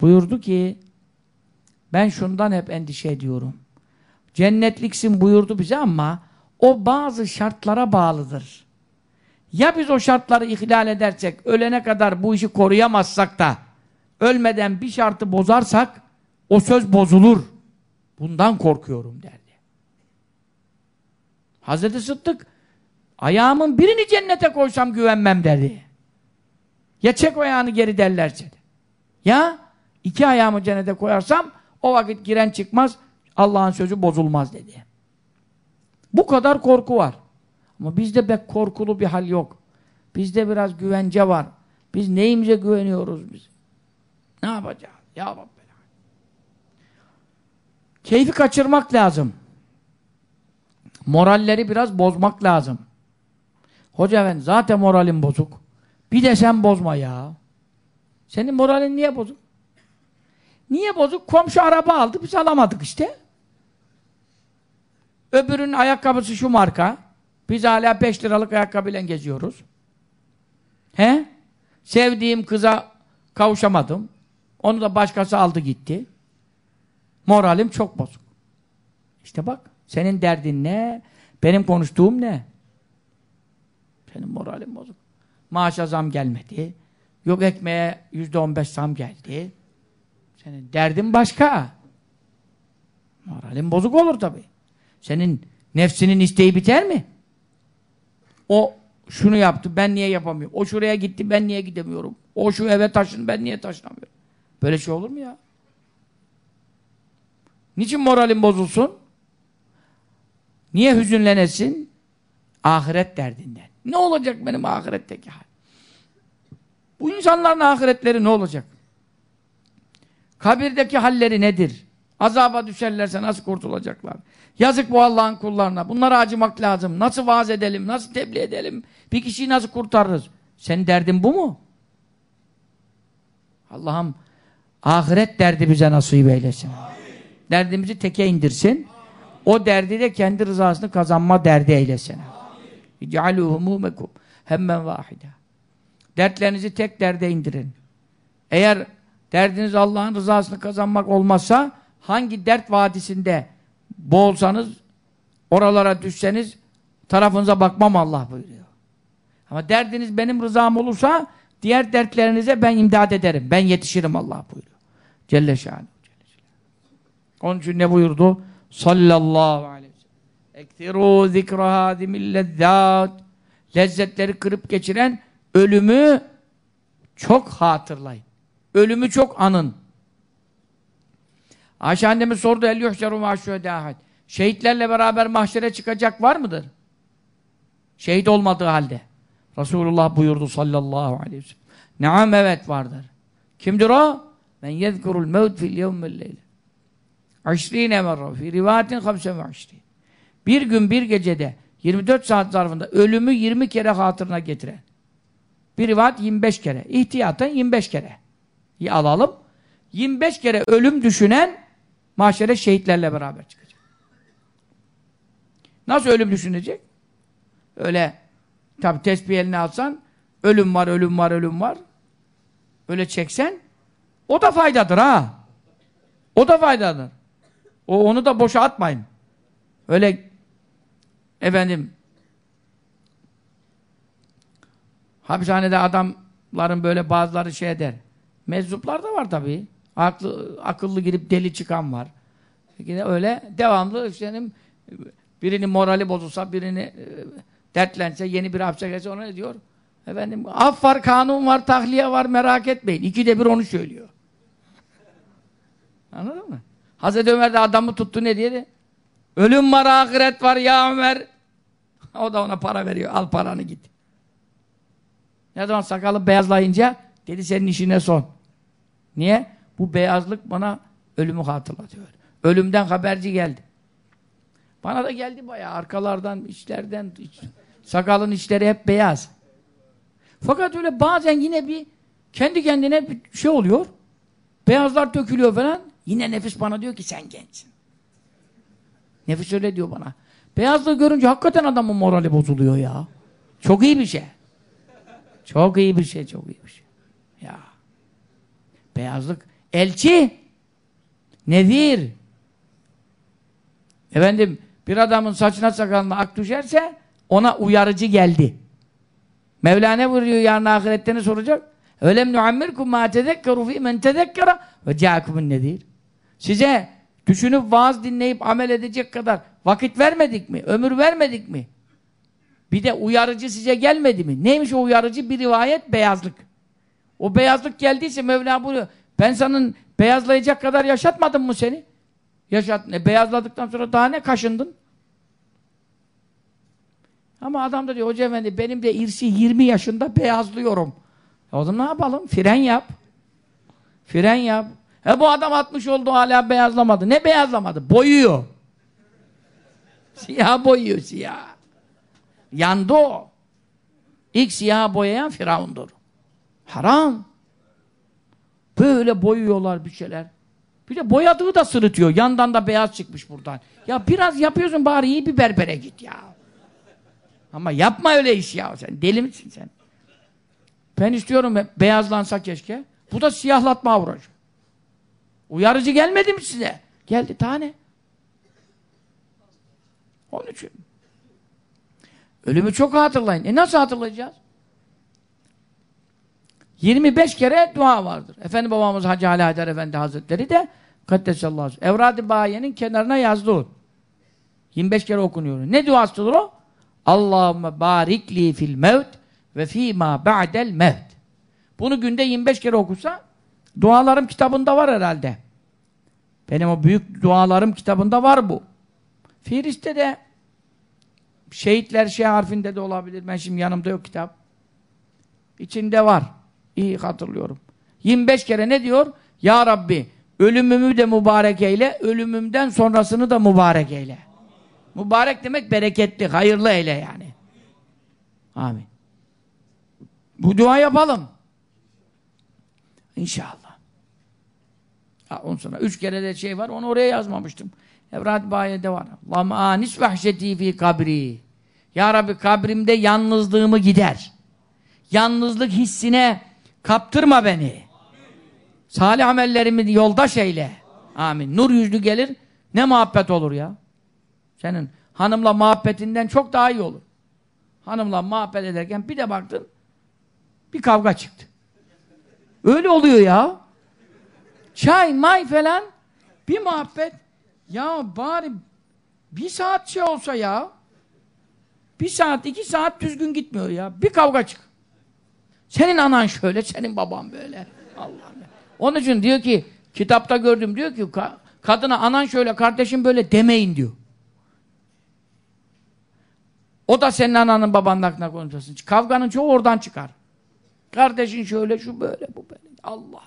Buyurdu ki ben şundan hep endişe ediyorum. Cennetliksin buyurdu bize ama o bazı şartlara bağlıdır. Ya biz o şartları ihlal edersek, ölene kadar bu işi koruyamazsak da ölmeden bir şartı bozarsak o söz bozulur. Bundan korkuyorum derdi. Hazreti Sıddık ayağımın birini cennete koysam güvenmem dedi. Ya çek ayağını geri derlerse de. Ya iki ayağımı cennete koyarsam o vakit giren çıkmaz Allah'ın sözü bozulmaz dedi. Bu kadar korku var. Ama bizde pek korkulu bir hal yok. Bizde biraz güvence var. Biz neyimize güveniyoruz biz? Ne yapacağız? Ya Rabbi. Keyfi kaçırmak lazım. Moralleri biraz bozmak lazım. Hoca ben zaten moralim bozuk. Bir de sen bozma ya. Senin moralin niye bozuk? Niye bozuk? Komşu araba aldı, biz alamadık işte. Öbürünün ayakkabısı şu marka. Biz hala 5 liralık ayakkabıyla geziyoruz. He? Sevdiğim kıza kavuşamadım. Onu da başkası aldı gitti. Moralim çok bozuk. İşte bak, senin derdin ne? Benim konuştuğum ne? Senin moralin bozuk. Maaşa zam gelmedi. Yok ekmeğe yüzde on beş zam geldi. Senin derdin başka. Moralin bozuk olur tabi. Senin nefsinin isteği biter mi? O şunu yaptı, ben niye yapamıyorum? O şuraya gitti, ben niye gidemiyorum? O şu eve taşın, ben niye taşınamıyorum? Böyle şey olur mu ya? Niçin moralin bozulsun? Niye hüzünlenesin? Ahiret derdinden. Ne olacak benim ahiretteki hal? Bu insanların ahiretleri ne olacak? Kabirdeki halleri nedir? Azaba düşerlerse nasıl kurtulacaklar? Yazık bu Allah'ın kullarına. Bunlara acımak lazım. Nasıl vaaz edelim? Nasıl tebliğ edelim? Bir kişiyi nasıl kurtarırız? Senin derdin bu mu? Allah'ım ahiret derdi bize nasip eylesin. Amin. Derdimizi teke indirsin. O derdi de kendi rızasını kazanma derdi eylesin. İcealû humûmekum hemmen vâhide. Dertlerinizi tek derde indirin. Eğer derdiniz Allah'ın rızasını kazanmak olmazsa hangi dert vadisinde boğulsanız oralara düşseniz tarafınıza bakmam Allah buyuruyor. Ama derdiniz benim rızam olursa diğer dertlerinize ben imdad ederim. Ben yetişirim Allah buyuruyor. Celle şanu. Onun için ne buyurdu? Sallallahu aleyhi ve sellem. Ektirû zikra hâzimil lezzât. Lezzetleri kırıp geçiren ölümü çok hatırlayın. Ölümü çok anın. Ayşe annemiz sordu el yuhşeru maşşûdâhad. Şehitlerle beraber mahşere çıkacak var mıdır? Şehit olmadığı halde. Resulullah buyurdu sallallahu aleyhi ve sellem. Naam evet vardır. Kimdir o? Men yezkurul mevt fil yevmel leyle. Aşrine merra fi rivayetin hamse ve Bir gün bir gecede 24 saat zarfında ölümü 20 kere hatırına getiren. Bir rivayet 25 kere. İhtiyaten 25 kere. İyi alalım. 25 kere ölüm düşünen mahşere şehitlerle beraber çıkacak. Nasıl ölüm düşünecek? Öyle tabi tesbih eline alsan ölüm var, ölüm var, ölüm var. Öyle çeksen o da faydadır ha. O da faydadır. O onu da boşa atmayın. Öyle efendim hapishanede adamların böyle bazıları şey der. Meczuplar da var tabii. Aklı, akıllı girip deli çıkan var. Yine öyle devamlı işte birinin morali bozulsa, birini e, dertlense, yeni bir hapse gelse ona ne diyor? Efendim, af var, kanun var, tahliye var, merak etmeyin. İkide bir onu söylüyor. Anladın mı? Hazreti Ömer de adamı tuttu ne diye Ölüm var, ahiret var ya Ömer. o da ona para veriyor. Al paranı git. Ne zaman sakalı beyazlayınca dedi senin işine son. Niye? Bu beyazlık bana ölümü hatırlatıyor. Ölümden haberci geldi. Bana da geldi bayağı arkalardan, içlerden, iç, sakalın içleri hep beyaz. Fakat öyle bazen yine bir kendi kendine bir şey oluyor. Beyazlar dökülüyor falan. Yine nefis bana diyor ki sen gençsin. Nefis öyle diyor bana. Beyazlığı görünce hakikaten adamın morali bozuluyor ya. Çok iyi bir şey. Çok iyi bir şey, çok iyi bir şey. Ya. Beyazlık. Elçi. Nedir? Efendim, bir adamın saçına sakalına ak düşerse ona uyarıcı geldi. Mevlana buyuruyor yarın ahirette ne soracak? Ölem nuammirkum ma tezekkeru fi men tezekkera ve ca'akumun nedir? Size düşünüp vaaz dinleyip amel edecek kadar vakit vermedik mi? Ömür vermedik mi? Bir de uyarıcı size gelmedi mi? Neymiş o uyarıcı? Bir rivayet beyazlık. O beyazlık geldiyse Mevla buyuruyor. Ben senin beyazlayacak kadar yaşatmadım mı seni? Yaşat, e, beyazladıktan sonra daha ne kaşındın? Ama adam da diyor hoca efendi benim de irsi 20 yaşında beyazlıyorum. E o zaman ne yapalım? Fren yap. Fren yap. E bu adam 60 oldu hala beyazlamadı. Ne beyazlamadı? Boyuyor. Siyah boyuyor siyah. Yandı o. İlk siyah boyayan Firavundur. Haram. Böyle boyuyorlar bir şeyler. Bir de boyadığı da sırıtıyor. Yandan da beyaz çıkmış buradan. Ya biraz yapıyorsun bari iyi bir berbere git ya. Ama yapma öyle iş ya sen. Deli misin sen? Ben istiyorum beyazlansa keşke. Bu da siyahlatma uğraşıyor. Uyarıcı gelmedi mi size? Geldi tane. Onun için. Ölümü çok hatırlayın. E nasıl hatırlayacağız? 25 kere dua vardır. Efendi babamız Hacı Ali Haydar Efendi Hazretleri de Kaddesallahu Evrad-ı Bahiye'nin kenarına yazdı 25 kere okunuyor. Ne duasıdır o? Allahümme barikli fil mevt ve fîmâ ba'del mevt. Bunu günde 25 kere okusa dualarım kitabında var herhalde. Benim o büyük dualarım kitabında var bu. Firiste de şehitler şey harfinde de olabilir. Ben şimdi yanımda yok kitap. İçinde var. İyi hatırlıyorum. 25 kere ne diyor? Ya Rabbi Ölümümü de mübarek eyle, ölümümden sonrasını da mübarek eyle. Mübarek demek bereketli, hayırlı eyle yani. Amin. Bu dua yapalım. İnşallah. Ha, ondan sonra üç kere de şey var, onu oraya yazmamıştım. Evrat Bayi'de var. Allahümme anis vahşeti fi kabri. Ya Rabbi kabrimde yalnızlığımı gider. Yalnızlık hissine kaptırma beni. Salih amellerimi yoldaş eyle. Amin. Nur yüzlü gelir, ne muhabbet olur ya. Senin hanımla muhabbetinden çok daha iyi olur. Hanımla muhabbet ederken bir de baktın, bir kavga çıktı. Öyle oluyor ya. Çay, may falan, bir muhabbet. Ya bari bir saat şey olsa ya, bir saat, iki saat düzgün gitmiyor ya. Bir kavga çık. Senin anan şöyle, senin baban böyle. Allah Onun için diyor ki, kitapta gördüm diyor ki, ka kadına anan şöyle, kardeşim böyle demeyin diyor. O da senin ananın babanın aklına konuşuyorsun. Kavganın çoğu oradan çıkar. Kardeşin şöyle, şu böyle, bu böyle. Allah Allah.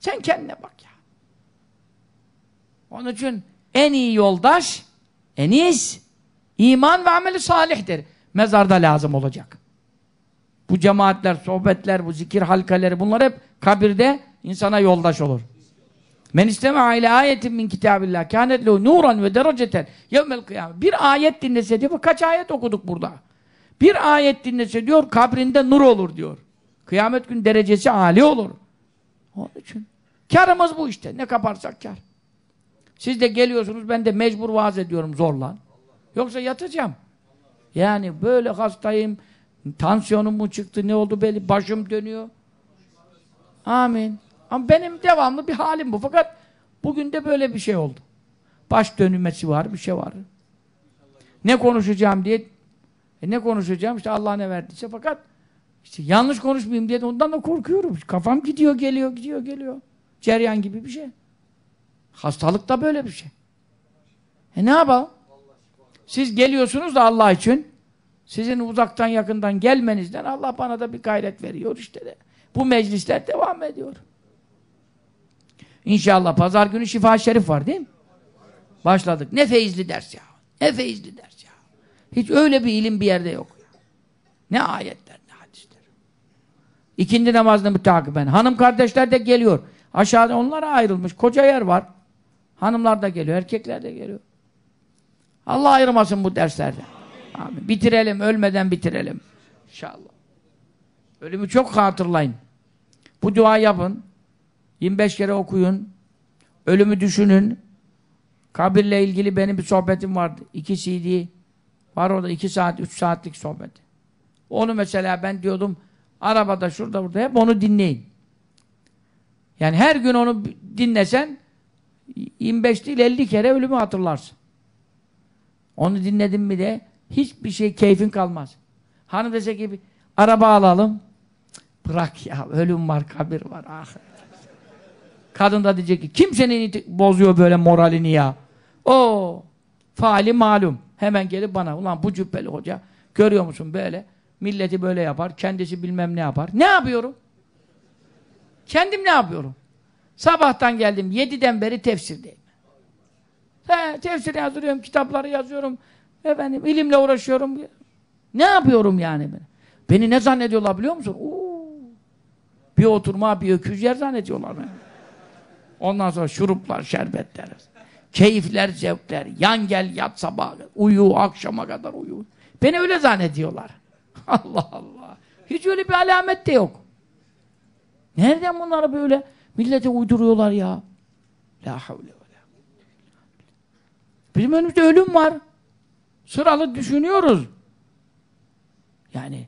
Sen kendine bak ya. Onun için en iyi yoldaş, enis, iman ve ameli salihtir. Mezarda lazım olacak. Bu cemaatler, sohbetler, bu zikir halkaları bunlar hep kabirde insana yoldaş olur. Men istema'a ile ayetin min kitabillah kânet lehu nuran ve dereceten yevmel kıyamet. Bir ayet dinlese diyor. Kaç ayet okuduk burada? Bir ayet dinlese diyor kabrinde nur olur diyor. Kıyamet gün derecesi âli olur. Onun için. Karımız bu işte. Ne kaparsak kar. Siz de geliyorsunuz ben de mecbur vaaz ediyorum zorla. Yoksa yatacağım. Yani böyle hastayım. Tansiyonum mu çıktı ne oldu belli. Başım dönüyor. Amin. Ama benim devamlı bir halim bu. Fakat bugün de böyle bir şey oldu. Baş dönmesi var, bir şey var. Ne konuşacağım diye e ne konuşacağım? İşte Allah ne verdiyse fakat işte yanlış konuşmayayım diye ondan da korkuyorum. Kafam gidiyor, geliyor, gidiyor, geliyor. Ceryan gibi bir şey. Hastalık da böyle bir şey. E ne yapalım? Siz geliyorsunuz da Allah için sizin uzaktan yakından gelmenizden Allah bana da bir gayret veriyor işte de. Bu meclisler devam ediyor. İnşallah pazar günü şifa şerif var değil mi? Başladık. Ne feyizli ders ya. Ne feyizli ders ya. Hiç öyle bir ilim bir yerde yok. Ne ayetler, ne hadisler. İkindi namazını müteakiben. Hanım kardeşler de geliyor. Aşağıda onlara ayrılmış. Koca yer var. Hanımlar da geliyor, erkekler de geliyor. Allah ayırmasın bu derslerde. Amin. Bitirelim, ölmeden bitirelim. İnşallah. Ölümü çok hatırlayın. Bu dua yapın. 25 kere okuyun. Ölümü düşünün. Kabirle ilgili benim bir sohbetim vardı. 2 CD var orada 2 saat, 3 saatlik sohbet. Onu mesela ben diyordum arabada, şurada, burada hep onu dinleyin. Yani her gün onu dinlesen 25 değil 50 kere ölümü hatırlarsın. Onu dinledin mi de hiçbir şey keyfin kalmaz. Hani dese gibi araba alalım. Bırak ya ölüm var, kabir var. Ah. Kadın da diyecek ki kimsenin bozuyor böyle moralini ya. O faali malum. Hemen gelip bana ulan bu cübbeli hoca görüyor musun böyle milleti böyle yapar. Kendisi bilmem ne yapar. Ne yapıyorum? Kendim ne yapıyorum? Sabahtan geldim. Yediden beri tefsirdeyim. He, tefsir yazıyorum, kitapları yazıyorum. Efendim, ilimle uğraşıyorum. Ne yapıyorum yani ben? Beni ne zannediyorlar biliyor musun? Oo. Bir oturma, bir öküz yer zannediyorlar beni. Ondan sonra şuruplar, şerbetler. Keyifler, zevkler. Yan gel, yat sabah. Uyu, akşama kadar uyu. Beni öyle zannediyorlar. Allah Allah. Hiç öyle bir alamet de yok. Nereden bunları böyle millete uyduruyorlar ya? La havle ve la. Bizim önümüzde ölüm var. Sıralı düşünüyoruz. Yani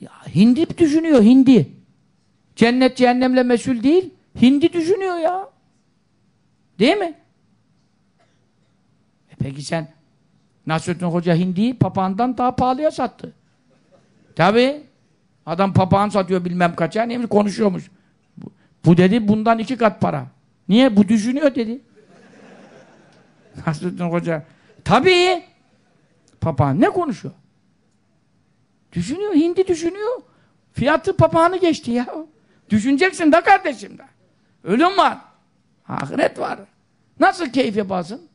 ya hindi düşünüyor, hindi. Cennet cehennemle mesul değil, hindi düşünüyor ya. Değil mi? E peki sen Nasrettin Hoca hindiyi papağandan daha pahalıya sattı. Tabi. Adam papağan satıyor bilmem kaça. Neymiş konuşuyormuş. Bu, bu dedi bundan iki kat para. Niye? Bu düşünüyor dedi. Nasrettin Hoca. Tabii. Papağan ne konuşuyor? Düşünüyor. Hindi düşünüyor. Fiyatı papağanı geçti ya. Düşüneceksin da kardeşim de. Ölüm var. Ahiret var. Nasıl keyif yaparsın?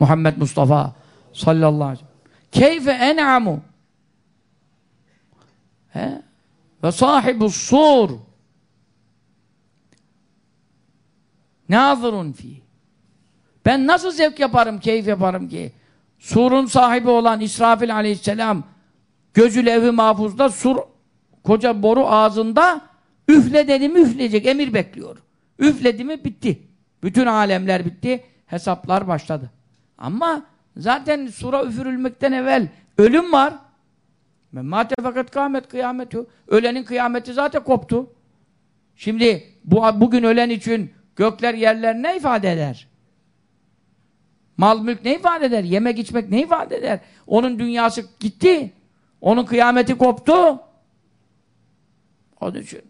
Muhammed Mustafa sallallahu aleyhi ve sellem. Keyfe en'amu He? Ve sahibu sur nazırun fi. Ben nasıl zevk yaparım, keyif yaparım ki? Surun sahibi olan İsrafil aleyhisselam gözü levh-i mahfuzda sur koca boru ağzında üfle dedi mi üfleyecek, emir bekliyor. Üfledi mi bitti. Bütün alemler bitti, hesaplar başladı. Ama zaten sura üfürülmekten evvel ölüm var. Memmate fakat kıyamet kıyameti. Ölenin kıyameti zaten koptu. Şimdi bu bugün ölen için gökler yerler ne ifade eder? Mal mülk ne ifade eder? Yemek içmek ne ifade eder? Onun dünyası gitti. Onun kıyameti koptu. Onun için.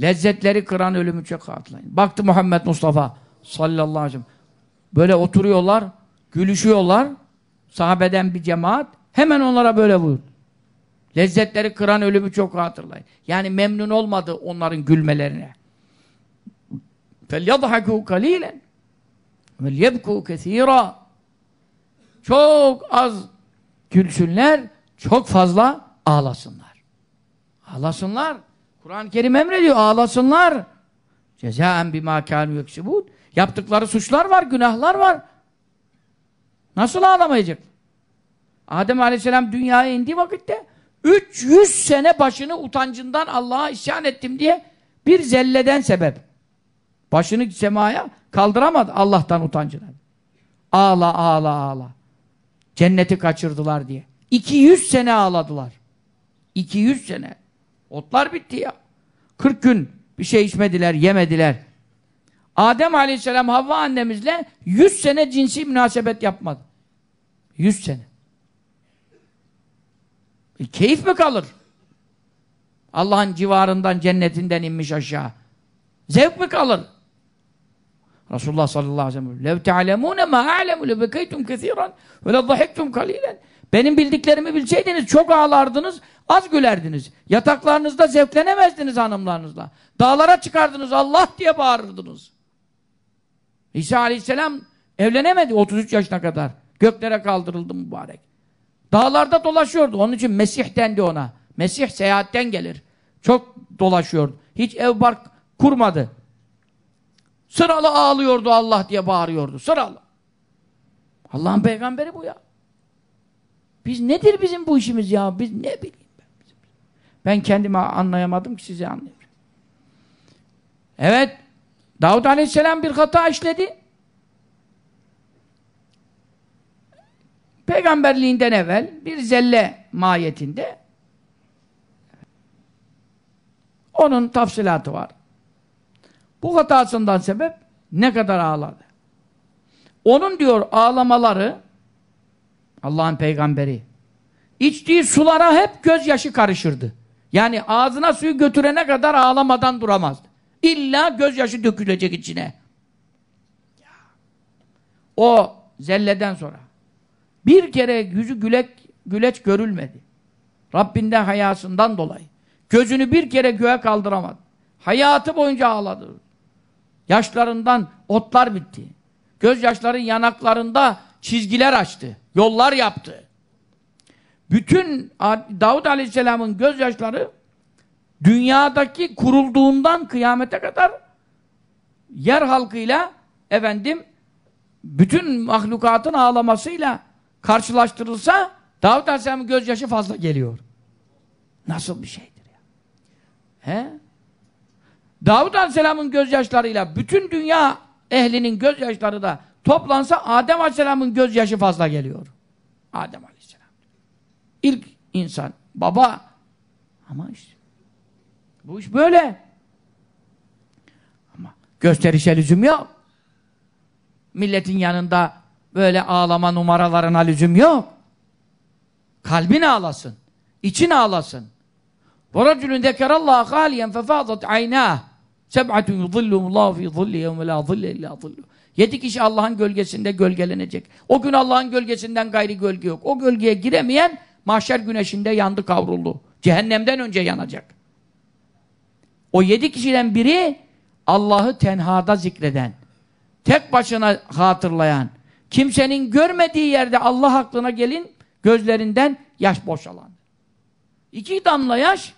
Lezzetleri kıran ölümü çok hatırlayın. Baktı Muhammed Mustafa sallallahu aleyhi ve sellem. Böyle oturuyorlar, gülüşüyorlar. Sahabeden bir cemaat. Hemen onlara böyle buyurdu. Lezzetleri kıran ölümü çok hatırlayın. Yani memnun olmadı onların gülmelerine. فَلْيَضْحَكُوا قَلِيلًا وَلْيَبْكُوا كَثِيرًا Çok az gülsünler, çok fazla ağlasınlar. Ağlasınlar. Kur'an-ı Kerim emrediyor, ağlasınlar. Cezaen bima kanu yeksibun. Yaptıkları suçlar var, günahlar var. Nasıl ağlamayacak? Adem Aleyhisselam dünyaya indiği vakitte 300 sene başını utancından Allah'a isyan ettim diye bir zelleden sebep. Başını semaya kaldıramadı Allah'tan utancından. Ağla ağla ağla. Cenneti kaçırdılar diye. 200 sene ağladılar. 200 sene. Otlar bitti ya. 40 gün bir şey içmediler, yemediler. Adem Aleyhisselam Havva annemizle 100 sene cinsi münasebet yapmadı. 100 sene. E, keyif mi kalır? Allah'ın civarından, cennetinden inmiş aşağı. Zevk mi kalır? Resulullah sallallahu aleyhi ve sellem "Lev te'alemûne mâ a'lemû lebekeytum kesîran ve lezzahiktum kalîlen." Benim bildiklerimi bilseydiniz çok ağlardınız, az gülerdiniz. Yataklarınızda zevklenemezdiniz hanımlarınızla. Dağlara çıkardınız Allah diye bağırırdınız. İsa aleyhisselam evlenemedi 33 yaşına kadar. Göklere kaldırıldı mübarek. Dağlarda dolaşıyordu. Onun için Mesih dendi ona. Mesih seyahatten gelir. Çok dolaşıyordu. Hiç ev bark kurmadı. Sıralı ağlıyordu Allah diye bağırıyordu. Sıralı. Allah'ın peygamberi bu ya. Biz nedir bizim bu işimiz ya? Biz ne bileyim ben. Ben kendimi anlayamadım ki sizi anlayayım. Evet. Davud Aleyhisselam bir hata işledi. Peygamberliğinden evvel bir zelle mahiyetinde onun tafsilatı var. Bu hatasından sebep ne kadar ağladı. Onun diyor ağlamaları Allah'ın peygamberi içtiği sulara hep gözyaşı karışırdı. Yani ağzına suyu götürene kadar ağlamadan duramazdı. İlla gözyaşı dökülecek içine. O zelleden sonra bir kere yüzü gülek, güleç görülmedi. Rabbinden hayasından dolayı. Gözünü bir kere göğe kaldıramadı. Hayatı boyunca ağladı. Yaşlarından otlar bitti. Gözyaşların yanaklarında çizgiler açtı. Yollar yaptı. Bütün Davud Aleyhisselam'ın gözyaşları dünyadaki kurulduğundan kıyamete kadar yer halkıyla efendim bütün mahlukatın ağlamasıyla karşılaştırılsa Davud Aleyhisselam'ın gözyaşı fazla geliyor. Nasıl bir şeydir ya? He? Davud Aleyhisselam'ın gözyaşlarıyla bütün dünya ehlinin gözyaşları da toplansa Adem Aleyhisselam'ın gözyaşı fazla geliyor. Adem Aleyhisselam. İlk insan, baba. Ama işte bu iş böyle. Ama gösterişe lüzum yok. Milletin yanında böyle ağlama numaralarına lüzum yok. Kalbin ağlasın. için ağlasın. وَرَجُلٌ ذَكَرَ اللّٰهَ خَالِيًا فَفَاضَتْ عَيْنَاهِ Seb'atun yudhillumullahu fi zilli yevme la zille illa zillu. Yedi kişi Allah'ın gölgesinde gölgelenecek. O gün Allah'ın gölgesinden gayri gölge yok. O gölgeye giremeyen mahşer güneşinde yandı kavruldu. Cehennemden önce yanacak. O yedi kişiden biri Allah'ı tenhada zikreden, tek başına hatırlayan, kimsenin görmediği yerde Allah aklına gelin gözlerinden yaş boşalan. İki damla yaş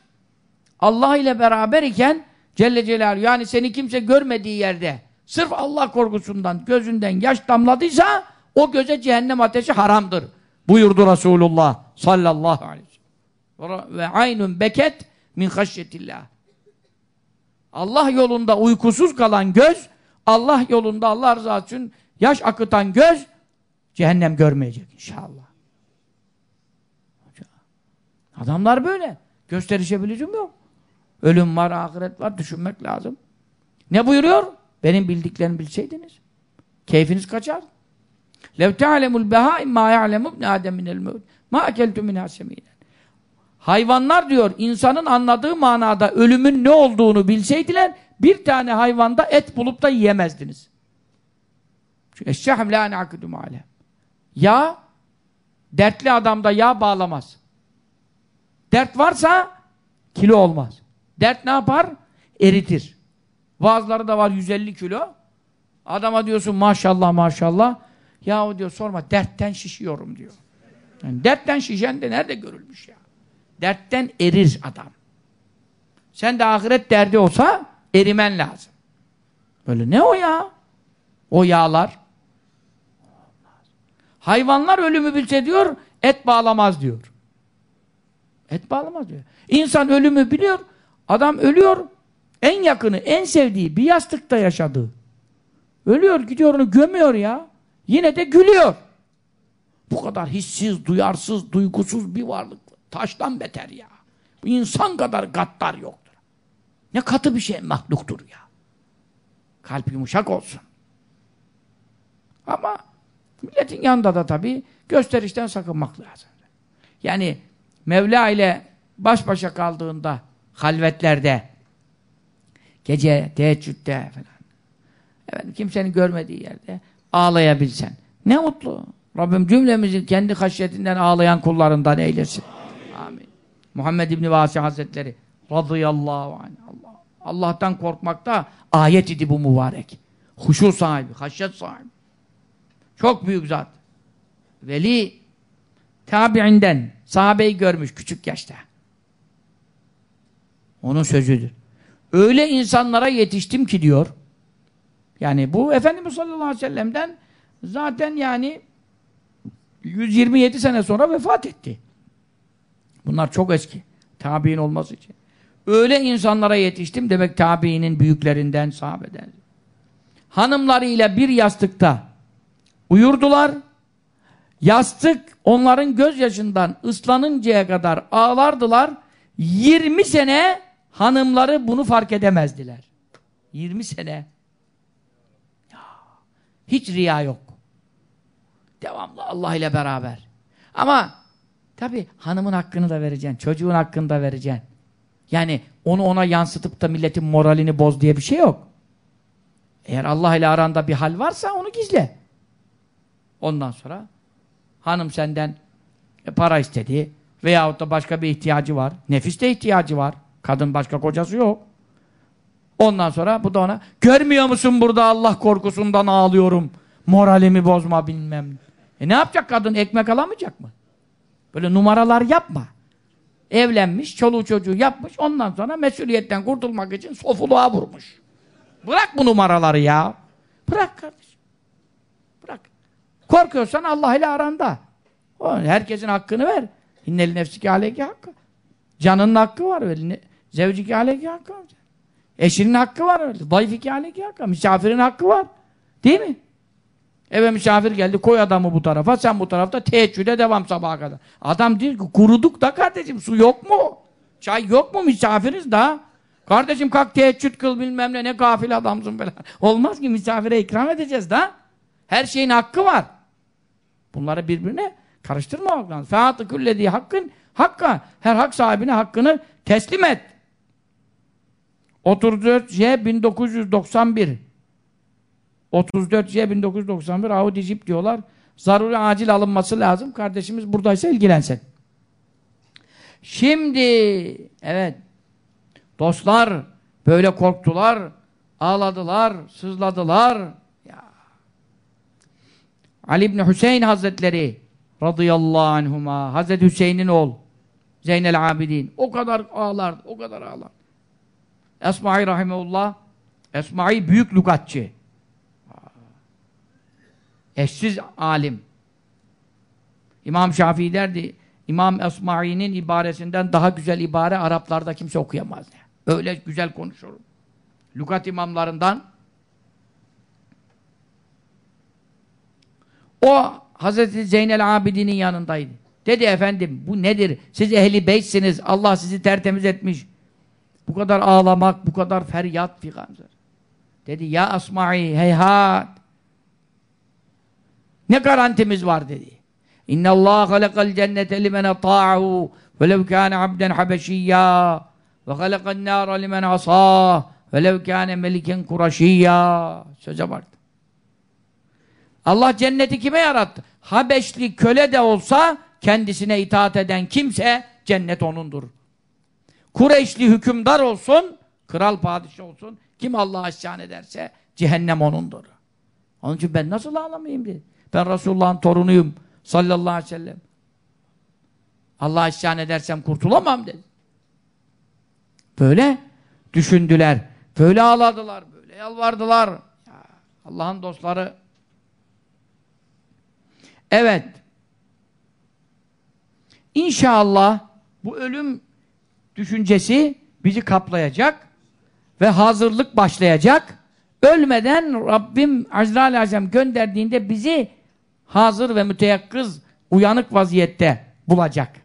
Allah ile beraber iken Celle Celaluhu, yani seni kimse görmediği yerde, sırf Allah korkusundan gözünden yaş damladıysa, o göze cehennem ateşi haramdır. Buyurdu Resulullah sallallahu aleyhi ve sellem. Ve aynun beket min haşyetillah. Allah yolunda uykusuz kalan göz, Allah yolunda Allah rızası için yaş akıtan göz, cehennem görmeyecek inşallah. Adamlar böyle. Gösterişe bir lüzum yok. Ölüm var, ahiret var, düşünmek lazım. Ne buyuruyor? Benim bildiklerimi bilseydiniz. Keyfiniz kaçar. لَوْ تَعْلَمُ الْبَهَائِمْ مَا يَعْلَمُ ابْنَ آدَمْ مِنَ الْمَوْتِ مَا اَكَلْتُ مِنْهَا سَمِينًا Hayvanlar diyor, insanın anladığı manada ölümün ne olduğunu bilseydiler, bir tane hayvanda et bulup da yiyemezdiniz. Çünkü eşşahim la na'kudu ma'ale. Yağ, dertli adamda yağ bağlamaz. Dert varsa kilo olmaz. Dert ne yapar? Eritir. Bazıları da var 150 kilo. Adama diyorsun maşallah maşallah. Yahu diyor sorma dertten şişiyorum diyor. Yani dertten şişen de nerede görülmüş ya? Dertten erir adam. Sen de ahiret derdi olsa erimen lazım. Böyle ne o ya? O yağlar. Hayvanlar ölümü bilse diyor, et bağlamaz diyor. Et bağlamaz diyor. İnsan ölümü biliyor, adam ölüyor, en yakını, en sevdiği bir yastıkta yaşadığı. Ölüyor, gidiyor onu gömüyor ya. Yine de gülüyor. Bu kadar hissiz, duyarsız, duygusuz bir varlık. Taştan beter ya. Bu insan kadar gaddar yoktur. Ne katı bir şey mahluktur ya. Kalp yumuşak olsun. Ama milletin yanında da tabii gösterişten sakınmak lazım. Yani Mevla ile baş başa kaldığında halvetlerde gece, teheccüde falan efendim, kimsenin görmediği yerde ağlayabilsen. Ne mutlu. Rabbim cümlemizin kendi haşyetinden ağlayan kullarından eylesin. Amin. Muhammed İbni Vasi Hazretleri radıyallahu anh. Allah. Allah'tan korkmakta ayet idi bu mübarek. Huşu sahibi, haşyet sahibi. Çok büyük zat. Veli tabiinden sahabeyi görmüş küçük yaşta. Onun sözüdür. Öyle insanlara yetiştim ki diyor. Yani bu Efendimiz sallallahu aleyhi ve sellem'den zaten yani 127 sene sonra vefat etti. Bunlar çok eski. Tabi'in olması için. Öyle insanlara yetiştim demek tabiinin büyüklerinden, sahabeden. Hanımlarıyla bir yastıkta uyurdular. Yastık onların gözyaşından ıslanıncaya kadar ağlardılar. 20 sene hanımları bunu fark edemezdiler. 20 sene. Ya, hiç riya yok. Devamlı Allah ile beraber. Ama tabi hanımın hakkını da vereceksin, çocuğun hakkını da vereceksin. Yani onu ona yansıtıp da milletin moralini boz diye bir şey yok. Eğer Allah ile aranda bir hal varsa onu gizle. Ondan sonra hanım senden e, para istedi veyahut da başka bir ihtiyacı var. Nefis de ihtiyacı var. Kadın başka kocası yok. Ondan sonra bu da ona görmüyor musun burada Allah korkusundan ağlıyorum. Moralimi bozma bilmem. E ne yapacak kadın? Ekmek alamayacak mı? Böyle numaralar yapma. Evlenmiş, çoluğu çocuğu yapmış, ondan sonra mesuliyetten kurtulmak için sofuluğa vurmuş. Bırak bu numaraları ya. Bırak kardeşim. Bırak. Korkuyorsan Allah ile aranda. Herkesin hakkını ver. İnneli nefsiki aleyki hakkı. Canının hakkı var. Zevciki aleyki hakkı. Eşinin hakkı var. Öyle. Dayfiki aleyki hakkı. Misafirin hakkı var. Değil mi? Eve misafir geldi, koy adamı bu tarafa, sen bu tarafta teheccüde devam sabaha kadar. Adam diyor ki, kuruduk da kardeşim, su yok mu? Çay yok mu? Misafiriz da. Kardeşim kalk teheccüd kıl bilmem ne, ne gafil adamsın falan. Olmaz ki misafire ikram edeceğiz da. Her şeyin hakkı var. Bunları birbirine karıştırmamak lazım. Fehatı küllediği hakkın, hakka. Her hak sahibine hakkını teslim et. 34C 1991 34C 1991 Audi Jeep diyorlar. Zaruri acil alınması lazım. Kardeşimiz buradaysa ilgilensin. Şimdi evet dostlar böyle korktular. Ağladılar, sızladılar. Ya. Ali İbni Hüseyin Hazretleri radıyallahu anhuma Hazreti Hüseyin'in oğlu Zeynel Abidin o kadar ağlardı, o kadar ağlar. Esma'i Rahimeullah Esma'i büyük lügatçı. Eşsiz alim. İmam Şafii derdi, İmam Esma'i'nin ibaresinden daha güzel ibare Araplarda kimse okuyamaz. Öyle güzel konuşur. Lukat imamlarından o Hazreti Zeynel Abidin'in yanındaydı. Dedi efendim bu nedir? Siz ehli beytsiniz. Allah sizi tertemiz etmiş. Bu kadar ağlamak, bu kadar feryat figan. Dedi ya Asma'i heyhat. Ne garantimiz var dedi. İnna Allah halakal cennete limen ata'ahu velev kâne abden habeşiyya ve halakan nâra limen asâh velev kâne meliken kuraşiyya. Söze bak. Allah cenneti kime yarattı? Habeşli köle de olsa kendisine itaat eden kimse cennet onundur. Kureyşli hükümdar olsun, kral padişah olsun, kim Allah'a isyan ederse cehennem onundur. Onun için ben nasıl ağlamayayım diye. Ben Resulullah'ın torunuyum sallallahu aleyhi ve sellem. Allah'a isyan edersem kurtulamam dedi. Böyle düşündüler. Böyle ağladılar. Böyle yalvardılar. Allah'ın dostları Evet. İnşallah bu ölüm düşüncesi bizi kaplayacak ve hazırlık başlayacak. Ölmeden Rabbim Azrail Aleyhisselam gönderdiğinde bizi hazır ve müteyakkız, uyanık vaziyette bulacak.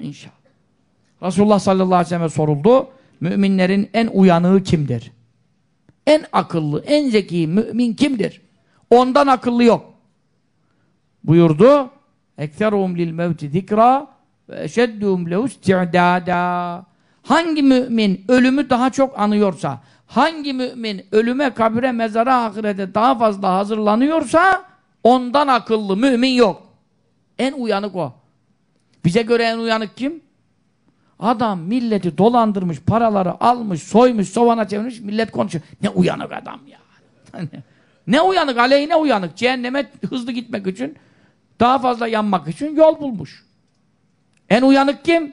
İnşallah. Resulullah sallallahu aleyhi ve selleme soruldu. Müminlerin en uyanığı kimdir? En akıllı, en zeki mümin kimdir? Ondan akıllı yok. Buyurdu. Ekseruhum lil mevti zikra lehu isti'dada. Hangi mümin ölümü daha çok anıyorsa, hangi mümin ölüme, kabre, mezara, ahirete daha fazla hazırlanıyorsa ondan akıllı mümin yok. En uyanık o. Bize göre en uyanık kim? Adam milleti dolandırmış, paraları almış, soymuş, sovana çevirmiş, millet konuşuyor. Ne uyanık adam ya. ne uyanık, aleyhine uyanık. Cehenneme hızlı gitmek için, daha fazla yanmak için yol bulmuş. En uyanık kim?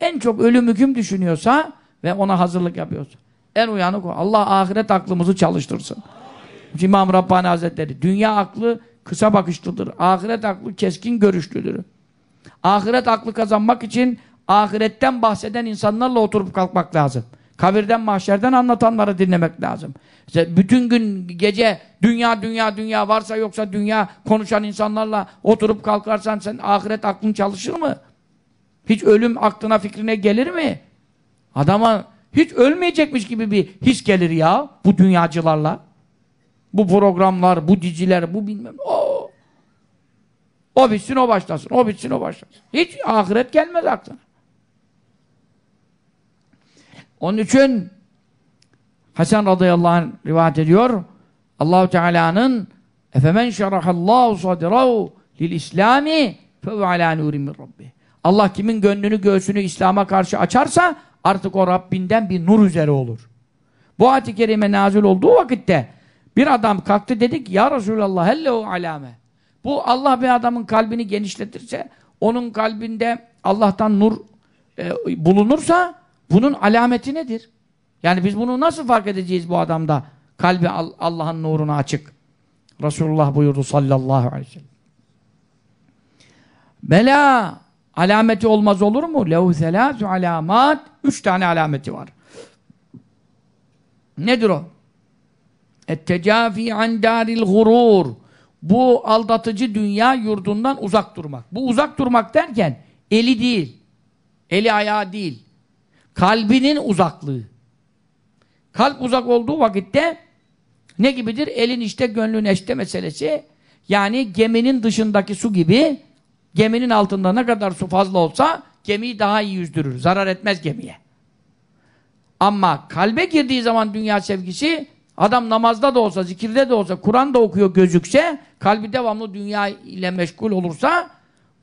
En çok ölümü kim düşünüyorsa ve ona hazırlık yapıyorsa. En uyanık o. Allah ahiret aklımızı çalıştırsın. Amin. İmam Rabbani Hazretleri, dünya aklı kısa bakışlıdır. Ahiret aklı keskin görüşlüdür. Ahiret aklı kazanmak için ahiretten bahseden insanlarla oturup kalkmak lazım. Kabirden, mahşerden anlatanları dinlemek lazım. İşte bütün gün, gece dünya, dünya, dünya varsa yoksa dünya konuşan insanlarla oturup kalkarsan sen ahiret aklın çalışır mı? Hiç ölüm aklına fikrine gelir mi? Adama hiç ölmeyecekmiş gibi bir his gelir ya bu dünyacılarla. Bu programlar, bu diziler, bu bilmem. O, o bitsin o başlasın, o bitsin o başlasın. Hiç ahiret gelmez aklına. Onun için Hasan radıyallahu anh rivayet ediyor. Allahu Teala'nın efemen şerahallahu sadirahu lil İslami fe ala nurin min rabbi. Allah kimin gönlünü göğsünü İslam'a karşı açarsa artık o Rabbinden bir nur üzere olur. Bu ayet-i kerime nazil olduğu vakitte bir adam kalktı dedik ya Resulallah hellehu alame. Bu Allah bir adamın kalbini genişletirse onun kalbinde Allah'tan nur e, bulunursa bunun alameti nedir? Yani biz bunu nasıl fark edeceğiz bu adamda? Kalbi Allah'ın nuruna açık. Resulullah buyurdu sallallahu aleyhi ve sellem. Bela alameti olmaz olur mu? Lehu selâsü alamat üç tane alameti var. Nedir o? Ettecafi an daril gurur. Bu aldatıcı dünya yurdundan uzak durmak. Bu uzak durmak derken eli değil. Eli ayağı değil. Kalbinin uzaklığı. Kalp uzak olduğu vakitte ne gibidir? Elin işte gönlün eşte meselesi. Yani geminin dışındaki su gibi geminin altında ne kadar su fazla olsa gemiyi daha iyi yüzdürür. Zarar etmez gemiye. Ama kalbe girdiği zaman dünya sevgisi adam namazda da olsa, zikirde de olsa, Kur'an da okuyor gözükse, kalbi devamlı dünya ile meşgul olursa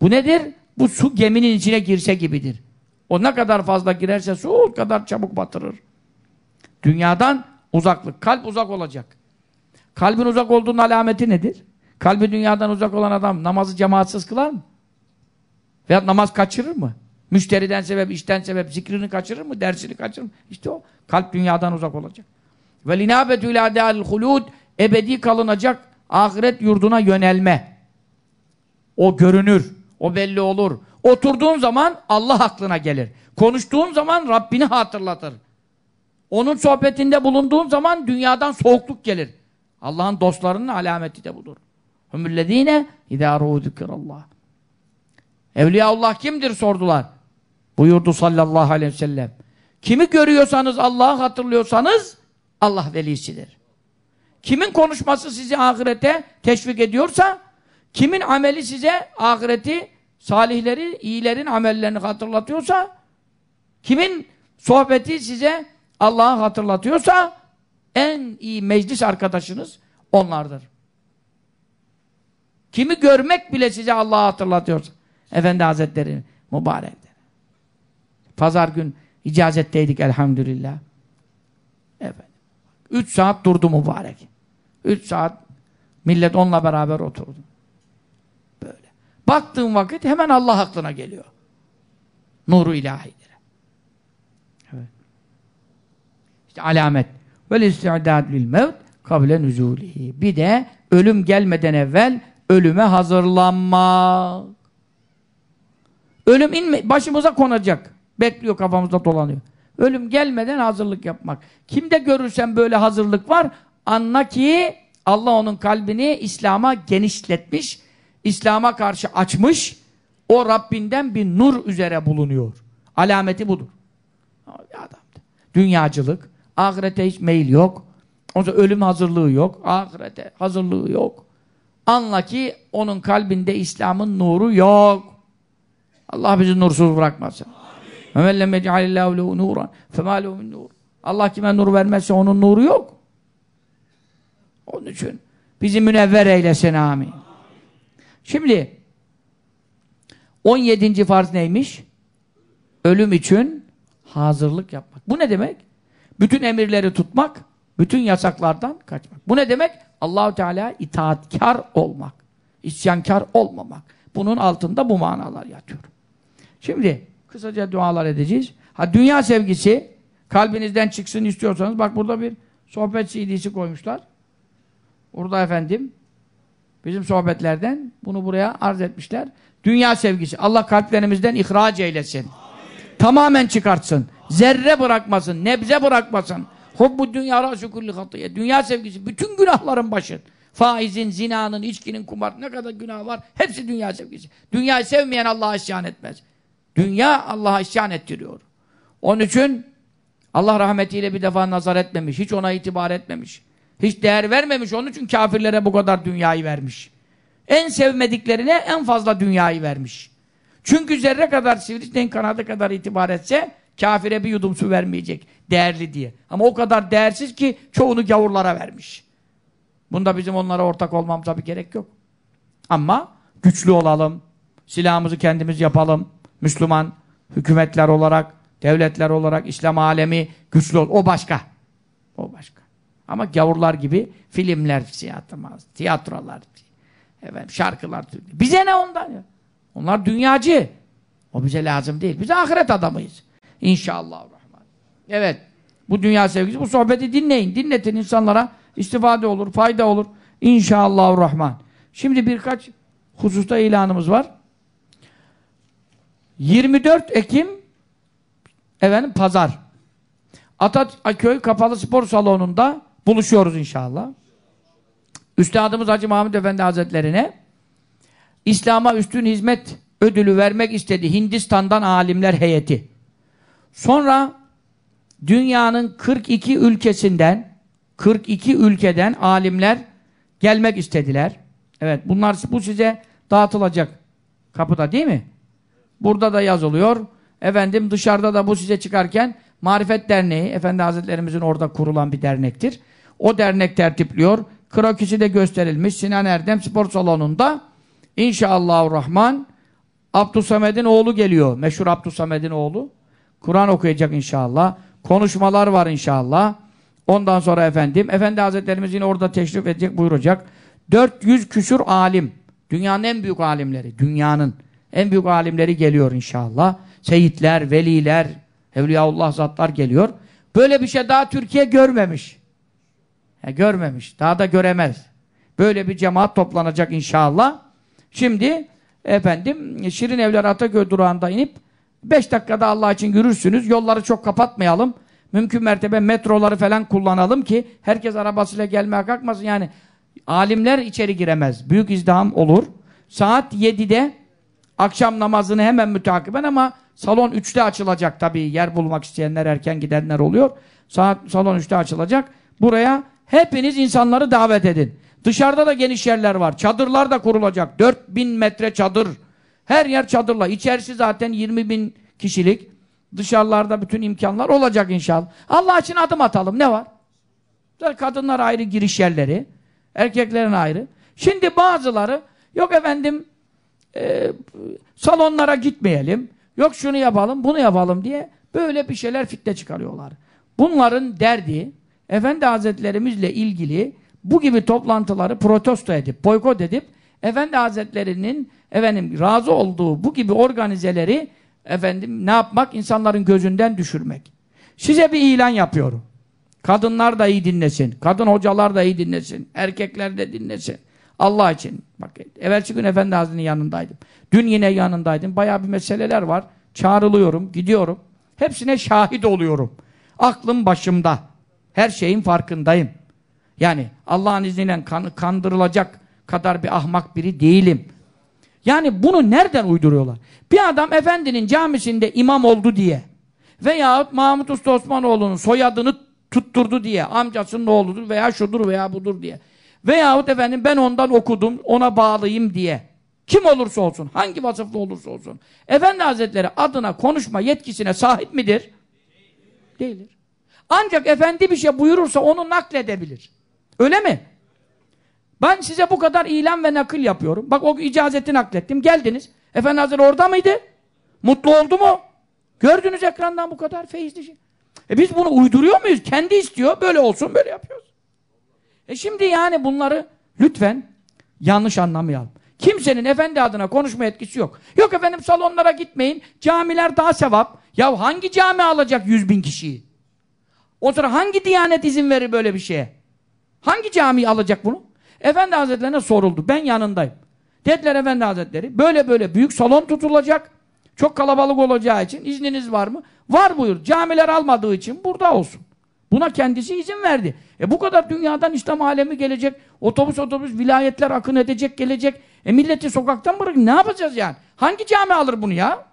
bu nedir? Bu su geminin içine girse gibidir. O ne kadar fazla girerse su o kadar çabuk batırır. Dünyadan uzaklık. Kalp uzak olacak. Kalbin uzak olduğunun alameti nedir? Kalbi dünyadan uzak olan adam namazı cemaatsiz kılar mı? Veya namaz kaçırır mı? Müşteriden sebep, işten sebep, zikrini kaçırır mı? Dersini kaçırır mı? İşte o. Kalp dünyadan uzak olacak. Ve linâbetü ilâ dâlil hulûd ebedi kalınacak ahiret yurduna yönelme. O görünür. O belli olur. Oturduğun zaman Allah aklına gelir. Konuştuğun zaman Rabbini hatırlatır. Onun sohbetinde bulunduğun zaman dünyadan soğukluk gelir. Allah'ın dostlarının alameti de budur. Hümüllezine idâ ruhudükirallah. Evliyaullah kimdir sordular. Buyurdu sallallahu aleyhi ve sellem. Kimi görüyorsanız Allah'ı hatırlıyorsanız Allah velisidir. Kimin konuşması sizi ahirete teşvik ediyorsa kimin ameli size ahireti salihleri, iyilerin amellerini hatırlatıyorsa kimin sohbeti size Allah'ı hatırlatıyorsa en iyi meclis arkadaşınız onlardır. Kimi görmek bile size Allah'ı hatırlatıyorsa Efendi Hazretleri mübarektir. Pazar gün icazetteydik elhamdülillah. Efendim. Üç saat durdu mübarek. Üç saat millet onunla beraber oturdu. Böyle. Baktığım vakit hemen Allah aklına geliyor. Nuru ilahidir. Evet. İşte alamet. Vel isti'dad lil mevt kable nüzulihi. Bir de ölüm gelmeden evvel ölüme hazırlanmak. Ölüm inme, başımıza konacak. Bekliyor kafamızda dolanıyor. Ölüm gelmeden hazırlık yapmak. Kimde görürsen böyle hazırlık var, anla ki Allah onun kalbini İslam'a genişletmiş, İslam'a karşı açmış, o Rabbinden bir nur üzere bulunuyor. Alameti budur. Adam. Dünyacılık, ahirete hiç meyil yok. O zaman ölüm hazırlığı yok, ahirete hazırlığı yok. Anla ki onun kalbinde İslam'ın nuru yok. Allah bizi nursuz bırakmasın. وَمَنْ لَمْ يَجْعَلِ اللّٰهُ لَهُ نُورًا فَمَا لَهُ مِنْ نُورٍ Allah kime nur vermezse onun nuru yok. Onun için bizi münevver eylesin amin. Şimdi 17. farz neymiş? Ölüm için hazırlık yapmak. Bu ne demek? Bütün emirleri tutmak, bütün yasaklardan kaçmak. Bu ne demek? Allahu Teala itaatkar olmak, isyankar olmamak. Bunun altında bu manalar yatıyor. Şimdi kısaca dualar edeceğiz. Ha dünya sevgisi kalbinizden çıksın istiyorsanız bak burada bir sohbet CD'si koymuşlar. Burada efendim bizim sohbetlerden bunu buraya arz etmişler. Dünya sevgisi. Allah kalplerimizden ihraç eylesin. Amin. Tamamen çıkartsın. Zerre bırakmasın. Nebze bırakmasın. Hubbu dünya râsû hatiye. Dünya sevgisi. Bütün günahların başı. Faizin, zinanın, içkinin, kumar ne kadar günah var. Hepsi dünya sevgisi. Dünyayı sevmeyen Allah'a isyan etmez. Dünya Allah'a isyan ettiriyor. Onun için Allah rahmetiyle bir defa nazar etmemiş. Hiç ona itibar etmemiş. Hiç değer vermemiş. Onun için kafirlere bu kadar dünyayı vermiş. En sevmediklerine en fazla dünyayı vermiş. Çünkü zerre kadar sivrisineğin kanadı kadar itibar etse kafire bir yudum su vermeyecek. Değerli diye. Ama o kadar değersiz ki çoğunu gavurlara vermiş. Bunda bizim onlara ortak olmamıza bir gerek yok. Ama güçlü olalım. Silahımızı kendimiz yapalım. Müslüman hükümetler olarak, devletler olarak, İslam alemi güçlü ol. O başka. O başka. Ama gavurlar gibi filmler, tiyatrolar, efendim, şarkılar. Bize ne ondan ya? Onlar dünyacı. O bize lazım değil. Biz ahiret adamıyız. İnşallah. Evet. Bu dünya sevgisi. Bu sohbeti dinleyin. Dinletin insanlara. istifade olur, fayda olur. İnşallah Rahman. Şimdi birkaç hususta ilanımız var. 24 Ekim efendim pazar. Ataköy Kapalı Spor Salonu'nda buluşuyoruz inşallah. Üstadımız Hacı Mahmud Efendi Hazretlerine İslam'a üstün hizmet ödülü vermek istedi Hindistan'dan alimler heyeti. Sonra dünyanın 42 ülkesinden 42 ülkeden alimler gelmek istediler. Evet bunlar bu size dağıtılacak kapıda değil mi? Burada da yazılıyor. Efendim dışarıda da bu size çıkarken Marifet Derneği, Efendi Hazretlerimizin orada kurulan bir dernektir. O dernek tertipliyor. Krokisi de gösterilmiş Sinan Erdem Spor Salonu'nda. İnşallahurrahman Abdüsamed'in oğlu geliyor. Meşhur Abdüsamed'in oğlu. Kur'an okuyacak inşallah. Konuşmalar var inşallah. Ondan sonra efendim, Efendi Hazretlerimiz yine orada teşrif edecek, buyuracak. 400 küsür alim. Dünyanın en büyük alimleri. Dünyanın en büyük alimleri geliyor inşallah. Seyitler, veliler, Evliyaullah zatlar geliyor. Böyle bir şey daha Türkiye görmemiş. Ya görmemiş. Daha da göremez. Böyle bir cemaat toplanacak inşallah. Şimdi efendim Şirin Evler Ataköy durağında inip 5 dakikada Allah için yürürsünüz. Yolları çok kapatmayalım. Mümkün mertebe metroları falan kullanalım ki herkes arabasıyla gelmeye kalkmasın. Yani alimler içeri giremez. Büyük izdiham olur. Saat 7'de akşam namazını hemen mütakiben ama salon 3'te açılacak tabii. Yer bulmak isteyenler erken gidenler oluyor. Saat salon 3'te açılacak. Buraya hepiniz insanları davet edin. Dışarıda da geniş yerler var. Çadırlar da kurulacak. 4000 metre çadır. Her yer çadırla. İçerisi zaten 20 bin kişilik. Dışarılarda bütün imkanlar olacak inşallah. Allah için adım atalım. Ne var? Kadınlar ayrı giriş yerleri. Erkeklerin ayrı. Şimdi bazıları yok efendim e, salonlara gitmeyelim. Yok şunu yapalım, bunu yapalım diye böyle bir şeyler fitne çıkarıyorlar. Bunların derdi Efendi Hazretlerimizle ilgili bu gibi toplantıları protesto edip, boykot edip Efendi Hazretlerinin efendim razı olduğu bu gibi organizeleri efendim ne yapmak? insanların gözünden düşürmek. Size bir ilan yapıyorum. Kadınlar da iyi dinlesin. Kadın hocalar da iyi dinlesin. Erkekler de dinlesin. Allah için. Bak evvelsi gün Efendi Hazretleri'nin yanındaydım. Dün yine yanındaydım. Bayağı bir meseleler var. Çağrılıyorum, gidiyorum. Hepsine şahit oluyorum. Aklım başımda. Her şeyin farkındayım. Yani Allah'ın izniyle kan kandırılacak kadar bir ahmak biri değilim. Yani bunu nereden uyduruyorlar? Bir adam efendinin camisinde imam oldu diye veyahut Mahmut Usta Osmanoğlu'nun soyadını tutturdu diye amcasının oğludur veya şudur veya budur diye veyahut efendim ben ondan okudum ona bağlıyım diye kim olursa olsun hangi vasıflı olursa olsun Efendi Hazretleri adına konuşma yetkisine sahip midir? Değildir. Ancak efendi bir şey buyurursa onu nakledebilir. Öyle mi? Ben size bu kadar ilan ve nakil yapıyorum. Bak o icazeti naklettim. Geldiniz. Efendi Hazretleri orada mıydı? Mutlu oldu mu? Gördünüz ekrandan bu kadar feyizli şey. E biz bunu uyduruyor muyuz? Kendi istiyor. Böyle olsun böyle yapıyoruz. E şimdi yani bunları lütfen yanlış anlamayalım. Kimsenin efendi adına konuşma etkisi yok. Yok efendim salonlara gitmeyin. Camiler daha sevap. Ya hangi cami alacak yüz bin kişiyi? O sıra hangi diyanet izin verir böyle bir şeye? Hangi cami alacak bunu? Efendi Hazretlerine soruldu. Ben yanındayım. Dediler Efendi Hazretleri böyle böyle büyük salon tutulacak. Çok kalabalık olacağı için izniniz var mı? Var buyur. Camiler almadığı için burada olsun. Buna kendisi izin verdi. E bu kadar dünyadan İslam alemi gelecek. Otobüs otobüs vilayetler akın edecek gelecek. E milleti sokaktan bırakın. Ne yapacağız yani? Hangi cami alır bunu ya?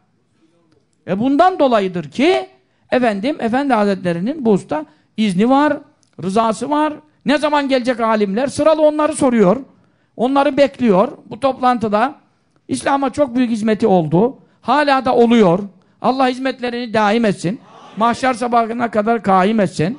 E bundan dolayıdır ki efendim Efendi Hazretlerinin bu usta izni var, rızası var. Ne zaman gelecek alimler? Sıralı onları soruyor. Onları bekliyor. Bu toplantıda İslam'a çok büyük hizmeti oldu. Hala da oluyor. Allah hizmetlerini daim etsin. Mahşer sabahına kadar kaim etsin.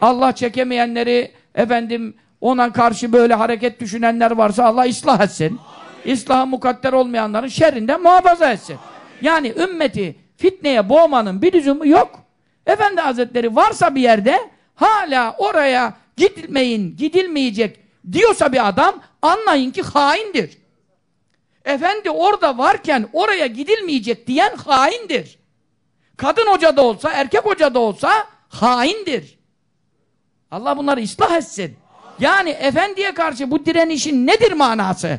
Allah çekemeyenleri efendim ona karşı böyle hareket düşünenler varsa Allah ıslah etsin. İslaha mukadder olmayanların şerrinden muhafaza etsin. Yani ümmeti fitneye boğmanın bir lüzumu yok. Efendi Hazretleri varsa bir yerde hala oraya gidilmeyin, gidilmeyecek diyorsa bir adam anlayın ki haindir. Efendi orada varken oraya gidilmeyecek diyen haindir. Kadın hoca da olsa, erkek hoca da olsa haindir. Allah bunları ıslah etsin. Yani efendiye karşı bu direnişin nedir manası?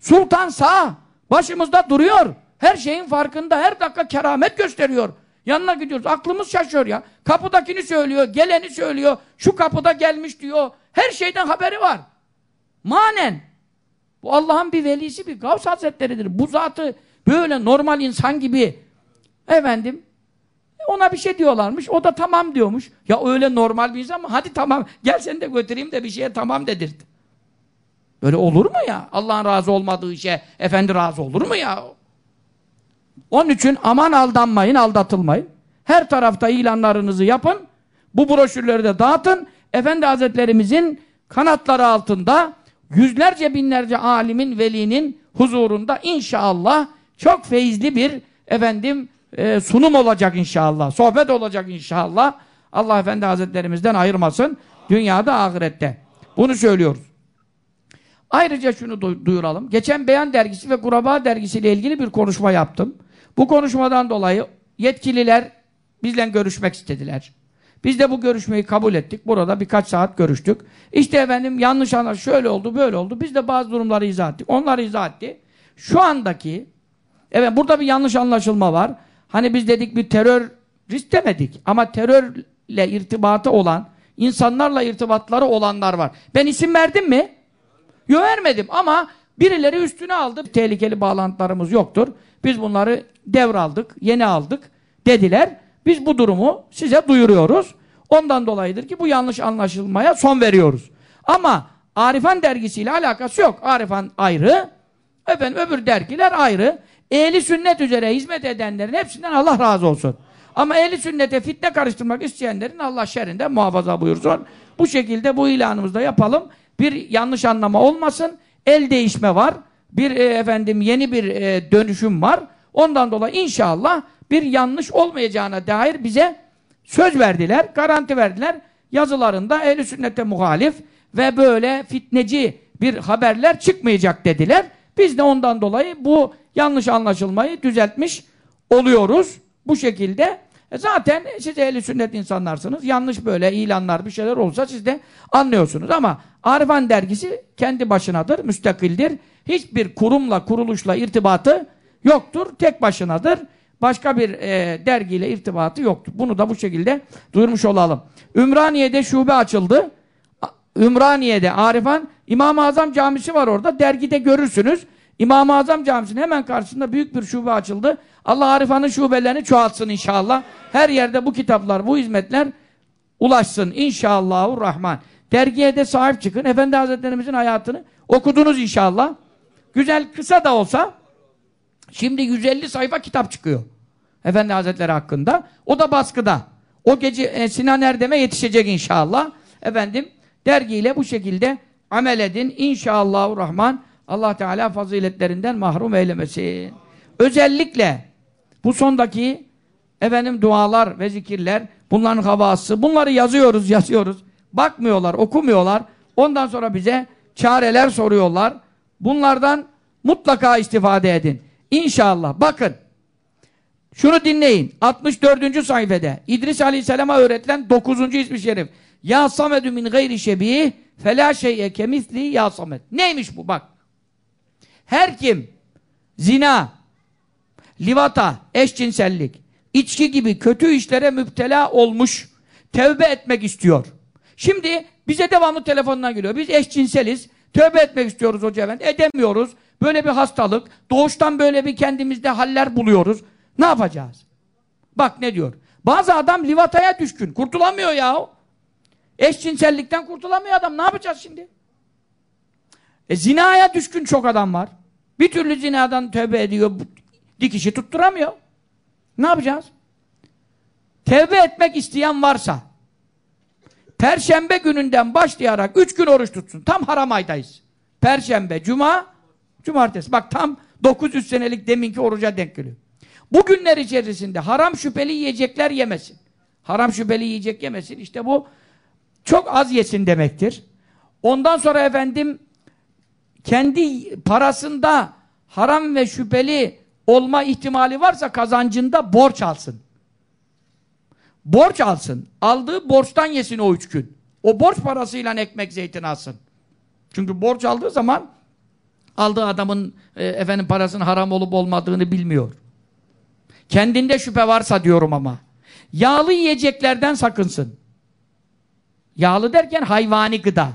Sultan sağ, başımızda duruyor. Her şeyin farkında, her dakika keramet gösteriyor. Yanına gidiyoruz. Aklımız şaşıyor ya. Kapıdakini söylüyor, geleni söylüyor. Şu kapıda gelmiş diyor. Her şeyden haberi var. Manen. Bu Allah'ın bir velisi, bir Gavs Hazretleridir. Bu zatı böyle normal insan gibi efendim ona bir şey diyorlarmış. O da tamam diyormuş. Ya öyle normal bir insan mı? Hadi tamam. Gel seni de götüreyim de bir şeye tamam dedirdi. Böyle olur mu ya? Allah'ın razı olmadığı işe efendi razı olur mu ya? Onun için aman aldanmayın, aldatılmayın. Her tarafta ilanlarınızı yapın. Bu broşürleri de dağıtın. Efendi Hazretlerimizin kanatları altında yüzlerce binlerce alimin, velinin huzurunda inşallah çok feyizli bir efendim e, sunum olacak inşallah. Sohbet olacak inşallah. Allah Efendi Hazretlerimizden ayırmasın. Dünyada, ahirette. Bunu söylüyoruz. Ayrıca şunu duyuralım. Geçen Beyan Dergisi ve Kuraba Dergisi ile ilgili bir konuşma yaptım. Bu konuşmadan dolayı yetkililer bizle görüşmek istediler. Biz de bu görüşmeyi kabul ettik. Burada birkaç saat görüştük. İşte efendim yanlış anlaş şöyle oldu, böyle oldu. Biz de bazı durumları izah ettik. Onlar izah etti. Şu andaki evet burada bir yanlış anlaşılma var. Hani biz dedik bir terörist demedik. Ama terörle irtibatı olan, insanlarla irtibatları olanlar var. Ben isim verdim mi? Yok vermedim ama birileri üstüne aldı. Tehlikeli bağlantılarımız yoktur. Biz bunları devraldık, yeni aldık dediler. Biz bu durumu size duyuruyoruz. Ondan dolayıdır ki bu yanlış anlaşılmaya son veriyoruz. Ama Arifan dergisiyle alakası yok. Arifan ayrı, efendim öbür dergiler ayrı. Ehli sünnet üzere hizmet edenlerin hepsinden Allah razı olsun. Ama ehli sünnete fitne karıştırmak isteyenlerin Allah şerrinden muhafaza buyursun. Bu şekilde bu ilanımızda yapalım. Bir yanlış anlama olmasın. El değişme var. Bir e, efendim yeni bir e, dönüşüm var. Ondan dolayı inşallah bir yanlış olmayacağına dair bize söz verdiler, garanti verdiler. Yazılarında ehl sünnete muhalif ve böyle fitneci bir haberler çıkmayacak dediler. Biz de ondan dolayı bu yanlış anlaşılmayı düzeltmiş oluyoruz. Bu şekilde e zaten siz ehli sünnet insanlarsınız. Yanlış böyle ilanlar bir şeyler olsa siz de anlıyorsunuz. Ama Arifan dergisi kendi başınadır, müstakildir. Hiçbir kurumla, kuruluşla irtibatı yoktur. Tek başınadır. Başka bir e, dergiyle irtibatı yoktur. Bunu da bu şekilde duyurmuş olalım. Ümraniye'de şube açıldı. Ümraniye'de Arifan İmam-ı Azam camisi var orada. Dergide görürsünüz. İmam-ı Azam Camisi'nin hemen karşısında büyük bir şube açıldı. Allah Arifa'nın şubelerini çoğaltsın inşallah. Her yerde bu kitaplar, bu hizmetler ulaşsın inşallahü rahman. Dergiye de sahip çıkın. Efendi Hazretlerimizin hayatını okudunuz inşallah. Güzel kısa da olsa şimdi 150 sayfa kitap çıkıyor. Efendi Hazretleri hakkında. O da baskıda. O gece e, Sinan Erdem'e yetişecek inşallah. Efendim dergiyle bu şekilde amel edin. İnşallahü rahman. Allah Teala faziletlerinden mahrum eylemesin. Özellikle bu sondaki efendim dualar ve zikirler bunların havası. Bunları yazıyoruz, yazıyoruz. Bakmıyorlar, okumuyorlar. Ondan sonra bize çareler soruyorlar. Bunlardan mutlaka istifade edin. İnşallah. Bakın. Şunu dinleyin. 64. sayfede İdris Aleyhisselam'a öğretilen 9. ismi şerif. Ya samedü min gayri şebih felâ şey'e kemisli ya samed. Neymiş bu? Bak. Her kim zina, livata, eşcinsellik, içki gibi kötü işlere müptela olmuş, tevbe etmek istiyor. Şimdi bize devamlı telefondan geliyor. Biz eşcinseliz, tövbe etmek istiyoruz hoca efendi. Edemiyoruz. Böyle bir hastalık. Doğuştan böyle bir kendimizde haller buluyoruz. Ne yapacağız? Bak ne diyor. Bazı adam livataya düşkün. Kurtulamıyor ya. Eşcinsellikten kurtulamıyor adam. Ne yapacağız şimdi? E zinaya düşkün çok adam var. Bir türlü zinadan tövbe ediyor. Dikişi tutturamıyor. Ne yapacağız? Tevbe etmek isteyen varsa Perşembe gününden başlayarak üç gün oruç tutsun. Tam haram aydayız. Perşembe, Cuma, Cumartesi. Bak tam 900 senelik deminki oruca denk geliyor. Bu günler içerisinde haram şüpheli yiyecekler yemesin. Haram şüpheli yiyecek yemesin. İşte bu çok az yesin demektir. Ondan sonra efendim kendi parasında haram ve şüpheli olma ihtimali varsa kazancında borç alsın. Borç alsın. Aldığı borçtan yesin o üç gün. O borç parasıyla ekmek zeytin alsın. Çünkü borç aldığı zaman aldığı adamın e, efendim parasının haram olup olmadığını bilmiyor. Kendinde şüphe varsa diyorum ama. Yağlı yiyeceklerden sakınsın. Yağlı derken hayvani gıda.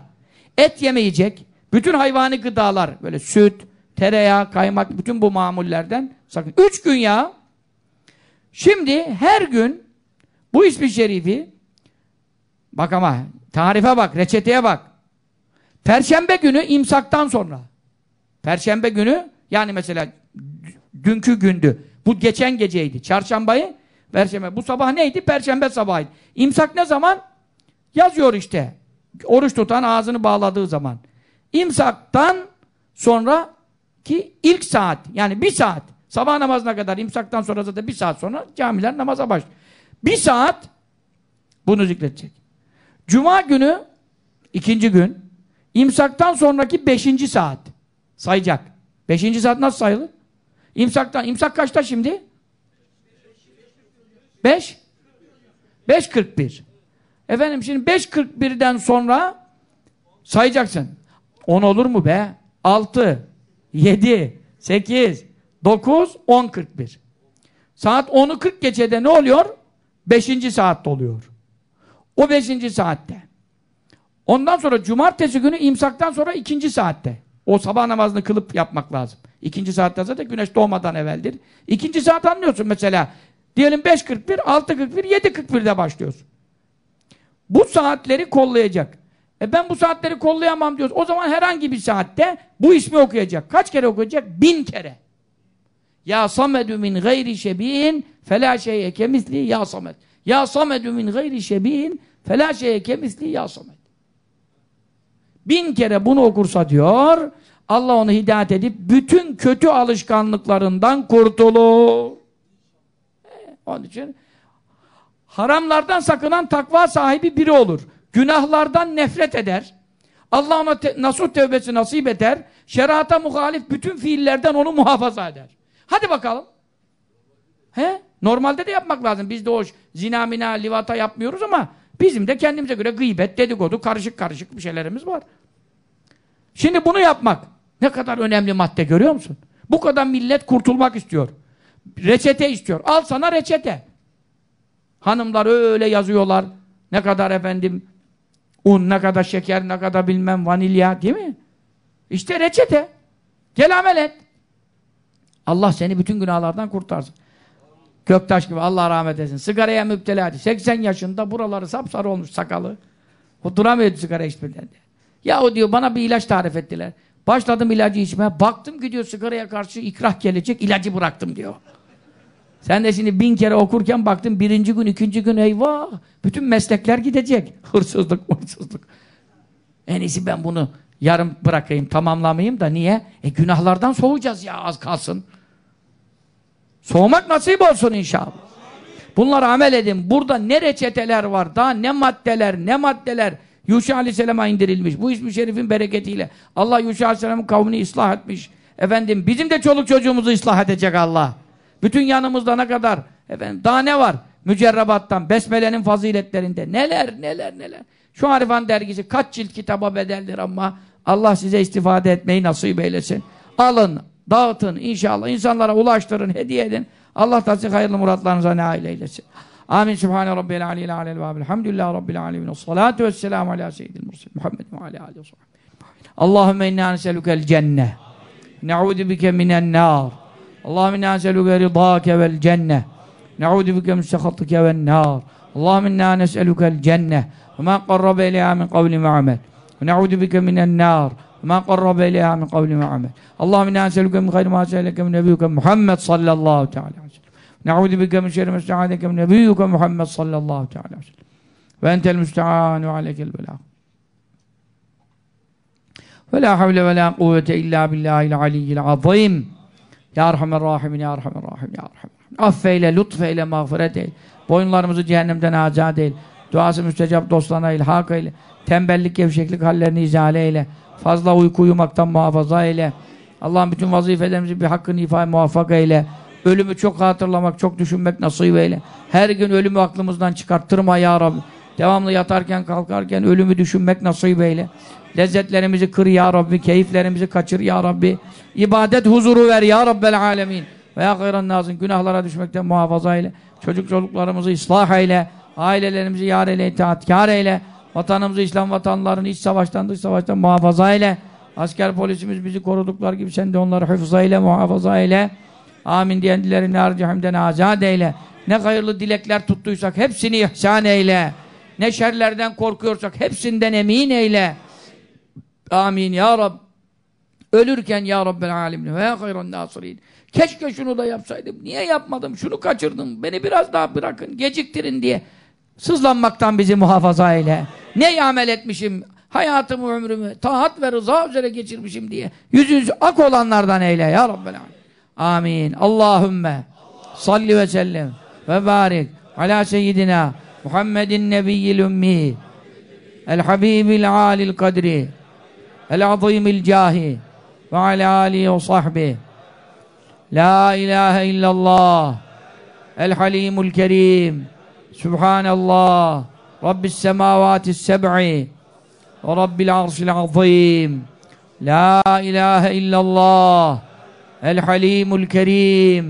Et yemeyecek. Bütün hayvani gıdalar böyle süt, tereyağı, kaymak bütün bu mamullerden sakın. Üç gün ya. Şimdi her gün bu ismi şerifi bak ama tarife bak, reçeteye bak. Perşembe günü imsaktan sonra. Perşembe günü yani mesela dünkü gündü. Bu geçen geceydi. Çarşambayı Perşembe. Bu sabah neydi? Perşembe sabahıydı. İmsak ne zaman? Yazıyor işte. Oruç tutan ağzını bağladığı zaman. İmsaktan sonra ki ilk saat yani bir saat sabah namazına kadar imsaktan sonra zaten bir saat sonra camiler namaza başlıyor. Bir saat bunu zikredecek. Cuma günü ikinci gün. İmsaktan sonraki beşinci saat. Sayacak. Beşinci saat nasıl sayılır? İmsaktan, imsak kaçta şimdi? Beş? Beş kırk bir. Efendim şimdi beş kırk birden sonra sayacaksın. On olur mu be? Altı, yedi, sekiz, dokuz, on kırk bir. Saat onu kırk geçede ne oluyor? Beşinci saatte oluyor. O beşinci saatte. Ondan sonra cumartesi günü imsaktan sonra ikinci saatte. O sabah namazını kılıp yapmak lazım. İkinci saatte zaten güneş doğmadan evveldir. İkinci saat anlıyorsun mesela. Diyelim 5.41, 6.41, 7.41'de başlıyorsun. Bu saatleri kollayacak. E ben bu saatleri kollayamam diyoruz. O zaman herhangi bir saatte bu ismi okuyacak. Kaç kere okuyacak? Bin kere. Ya samedü min gayri şebihin felâ şey'e kemisli ya samed. Ya samedü min gayri şebihin felâ şey'e kemisli ya samed. Bin kere bunu okursa diyor, Allah onu hidayet edip bütün kötü alışkanlıklarından kurtulur. E, onun için haramlardan sakınan takva sahibi biri olur. Günahlardan nefret eder. Allah ona te nasuh tevbesi nasip eder. Şerata muhalif bütün fiillerden onu muhafaza eder. Hadi bakalım. He? Normalde de yapmak lazım. Biz de o zina, mina, livata yapmıyoruz ama bizim de kendimize göre gıybet, dedikodu, karışık karışık bir şeylerimiz var. Şimdi bunu yapmak ne kadar önemli madde görüyor musun? Bu kadar millet kurtulmak istiyor. Reçete istiyor. Al sana reçete. Hanımlar öyle yazıyorlar. Ne kadar efendim un, ne kadar şeker, ne kadar bilmem vanilya değil mi? İşte reçete. Gel amel et. Allah seni bütün günahlardan kurtarsın. Göktaş gibi Allah rahmet etsin. Sigaraya müpteladi. 80 yaşında buraları sapsarı olmuş sakalı. O duramıyordu sigara içmeden de. Ya o diyor bana bir ilaç tarif ettiler. Başladım ilacı içmeye. Baktım gidiyor sigaraya karşı ikrah gelecek. ilacı bıraktım diyor. Sen de şimdi bin kere okurken baktın birinci gün, ikinci gün eyvah. Bütün meslekler gidecek. Hırsızlık, hırsızlık. En iyisi ben bunu yarım bırakayım, tamamlamayayım da niye? E günahlardan soğuyacağız ya az kalsın. Soğumak nasip olsun inşallah. Bunlara amel edin. Burada ne reçeteler var, daha ne maddeler, ne maddeler. Yuşa Aleyhisselam'a indirilmiş. Bu ismi şerifin bereketiyle. Allah Yuşa Aleyhisselam'ın kavmini ıslah etmiş. Efendim bizim de çoluk çocuğumuzu ıslah edecek Allah. Bütün yanımızda ne kadar efendim daha ne var? Mücerrebattan, Besmele'nin faziletlerinde neler neler neler. Şu Arifan dergisi kaç cilt kitaba bedeldir ama Allah size istifade etmeyi nasip eylesin. Alın, dağıtın inşallah. insanlara ulaştırın, hediye edin. Allah da size hayırlı muratlarınıza nail eylesin. Amin. Sübhane Rabbil Aleyhi Aleyhi ve Elhamdülillahi Rabbil Alemin. Salatu vesselamu ala seyyidil mursalin. Muhammed ve ala alihi ve Allahümme inna neselükel cenne. Ne'udu bike minen nar. Allahümme inna neselüke ridâke vel cenne. Ne'udu bike min sehatike vel nar. Allahümme inna neselükel cenne. Ve ma qarrabe ileyha min kavli ve amel. Ne'udu bike minen nar. ما قرب إليها من قول وعمل اللهم إنا نسألك من خير ما سألك من نبيك محمد صلى الله تعالى عليه وسلم نعوذ بك من شر ما استعاذك من نبيك محمد صلى الله تعالى عليه وسلم وأنت المستعان وعليك البلاغ ولا حول ولا قوة إلا بالله العلي العظيم Ya Erhamer Rahimin, Ya Erhamer Rahim, Ya Erhamer Rahim. Affeyle, lütfeyle, mağfiret eyle. Boyunlarımızı cehennemden azat eyle. Duası müstecap dostlarına ilhak eyle. Tembellik, gevşeklik hallerini izale eyle. Fazla uyku uyumaktan muhafaza eyle. Allah'ın bütün vazifelerimizi bir hakkını ifade muvaffak eyle. Ölümü çok hatırlamak, çok düşünmek nasip eyle. Her gün ölümü aklımızdan çıkarttırma ya Rabbi. Devamlı yatarken, kalkarken ölümü düşünmek nasip eyle. Lezzetlerimizi kır ya Rabbi, keyiflerimizi kaçır ya Rabbi. İbadet huzuru ver ya Rabbel alemin. Ve ya hayran nazın günahlara düşmekten muhafaza eyle. Çocuk çocuklarımızı ıslah eyle. Ailelerimizi yar eyle, itaatkar eyle. Vatanımızı, İslam vatanlarını iç savaştan dış savaştan muhafaza eyle. Asker polisimiz bizi koruduklar gibi sen de onları hıfza eyle, muhafaza eyle. Amin diyen dilerini harcihimden azat eyle. Ne hayırlı dilekler tuttuysak hepsini ihsan eyle. Ne şerlerden korkuyorsak hepsinden emin eyle. Amin ya Rab. Ölürken ya Rabbel alemin ve hayran nasirin. Keşke şunu da yapsaydım. Niye yapmadım? Şunu kaçırdım. Beni biraz daha bırakın. Geciktirin diye. Sızlanmaktan bizi muhafaza eyle. Ne amel etmişim. Hayatımı, ömrümü taat ve rıza üzere geçirmişim diye. Yüzü yüzü ak olanlardan eyle ya Rabbel alemin. Amin. Allahümme salli ve sellem ve barik ala seyyidina Muhammedin nebiyyil ümmi الحبيب العالي القدر العظيم الجاه وعلى آله وصحبه. لا إله إلا الله الحليم الكريم سبحان الله رب السماوات السبع ورب العرش العظيم. لا إله إلا الله الحليم الكريم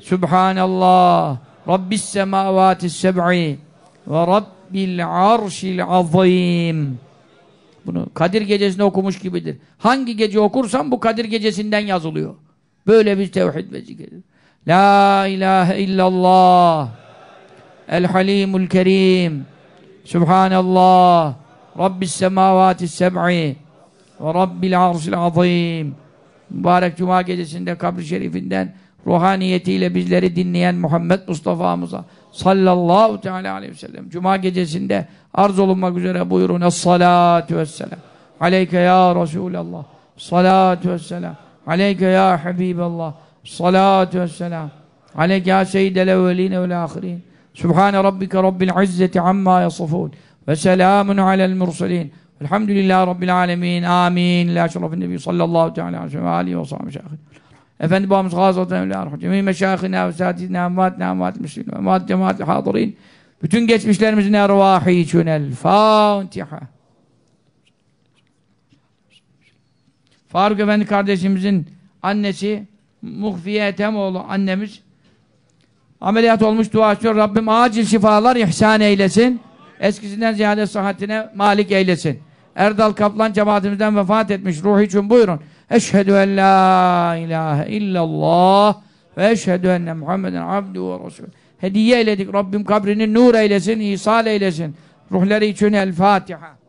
سبحان الله رب السماوات السبع. ve Rabbil arşil azim. Bunu Kadir gecesinde okumuş gibidir. Hangi gece okursam bu Kadir gecesinden yazılıyor. Böyle bir tevhid ve zikir. La ilahe illallah. El halimul kerim. Subhanallah. Rabbis semavati seb'i. Ve Rabbil arşil azim. Mübarek Cuma gecesinde kabri şerifinden ruhaniyetiyle bizleri dinleyen Muhammed Mustafa'mıza sallallahu teala aleyhi ve sellem. Cuma gecesinde arz olunmak üzere buyurun. Es-salatu vesselam. Aleyke ya Resulallah. Salatu vesselam. Aleyke ya Habiballah. Salatu vesselam. Aleyke ya seyyidel evveline vel ahirin. Subhane rabbike rabbil izzeti amma yasifun. Ve selamun alel mursalin. Elhamdülillahi Rabbil alemin. Amin. La şerefin nebi sallallahu teala aleyhi ve sellem. Ve alihi ve sahbihi. Efendi babamız Gazat-ı Evliya Cemi meşayihina ve satidina emvatina emvat müslimin ve emvat cemaat hadirin. Bütün geçmişlerimizin ervahı için el Fatiha. Faruk Efendi kardeşimizin annesi Muhfiye Etemoğlu annemiz ameliyat olmuş dua açıyor. Rabbim acil şifalar ihsan eylesin. Eskisinden ziyade sıhhatine malik eylesin. Erdal Kaplan cemaatimizden vefat etmiş. Ruh için buyurun. Eşhedü en la ilahe illallah ve eşhedü enne Muhammeden abdu ve resul. Hediye eyledik. Rabbim kabrini nur eylesin, ihsal eylesin. Ruhları için el Fatiha.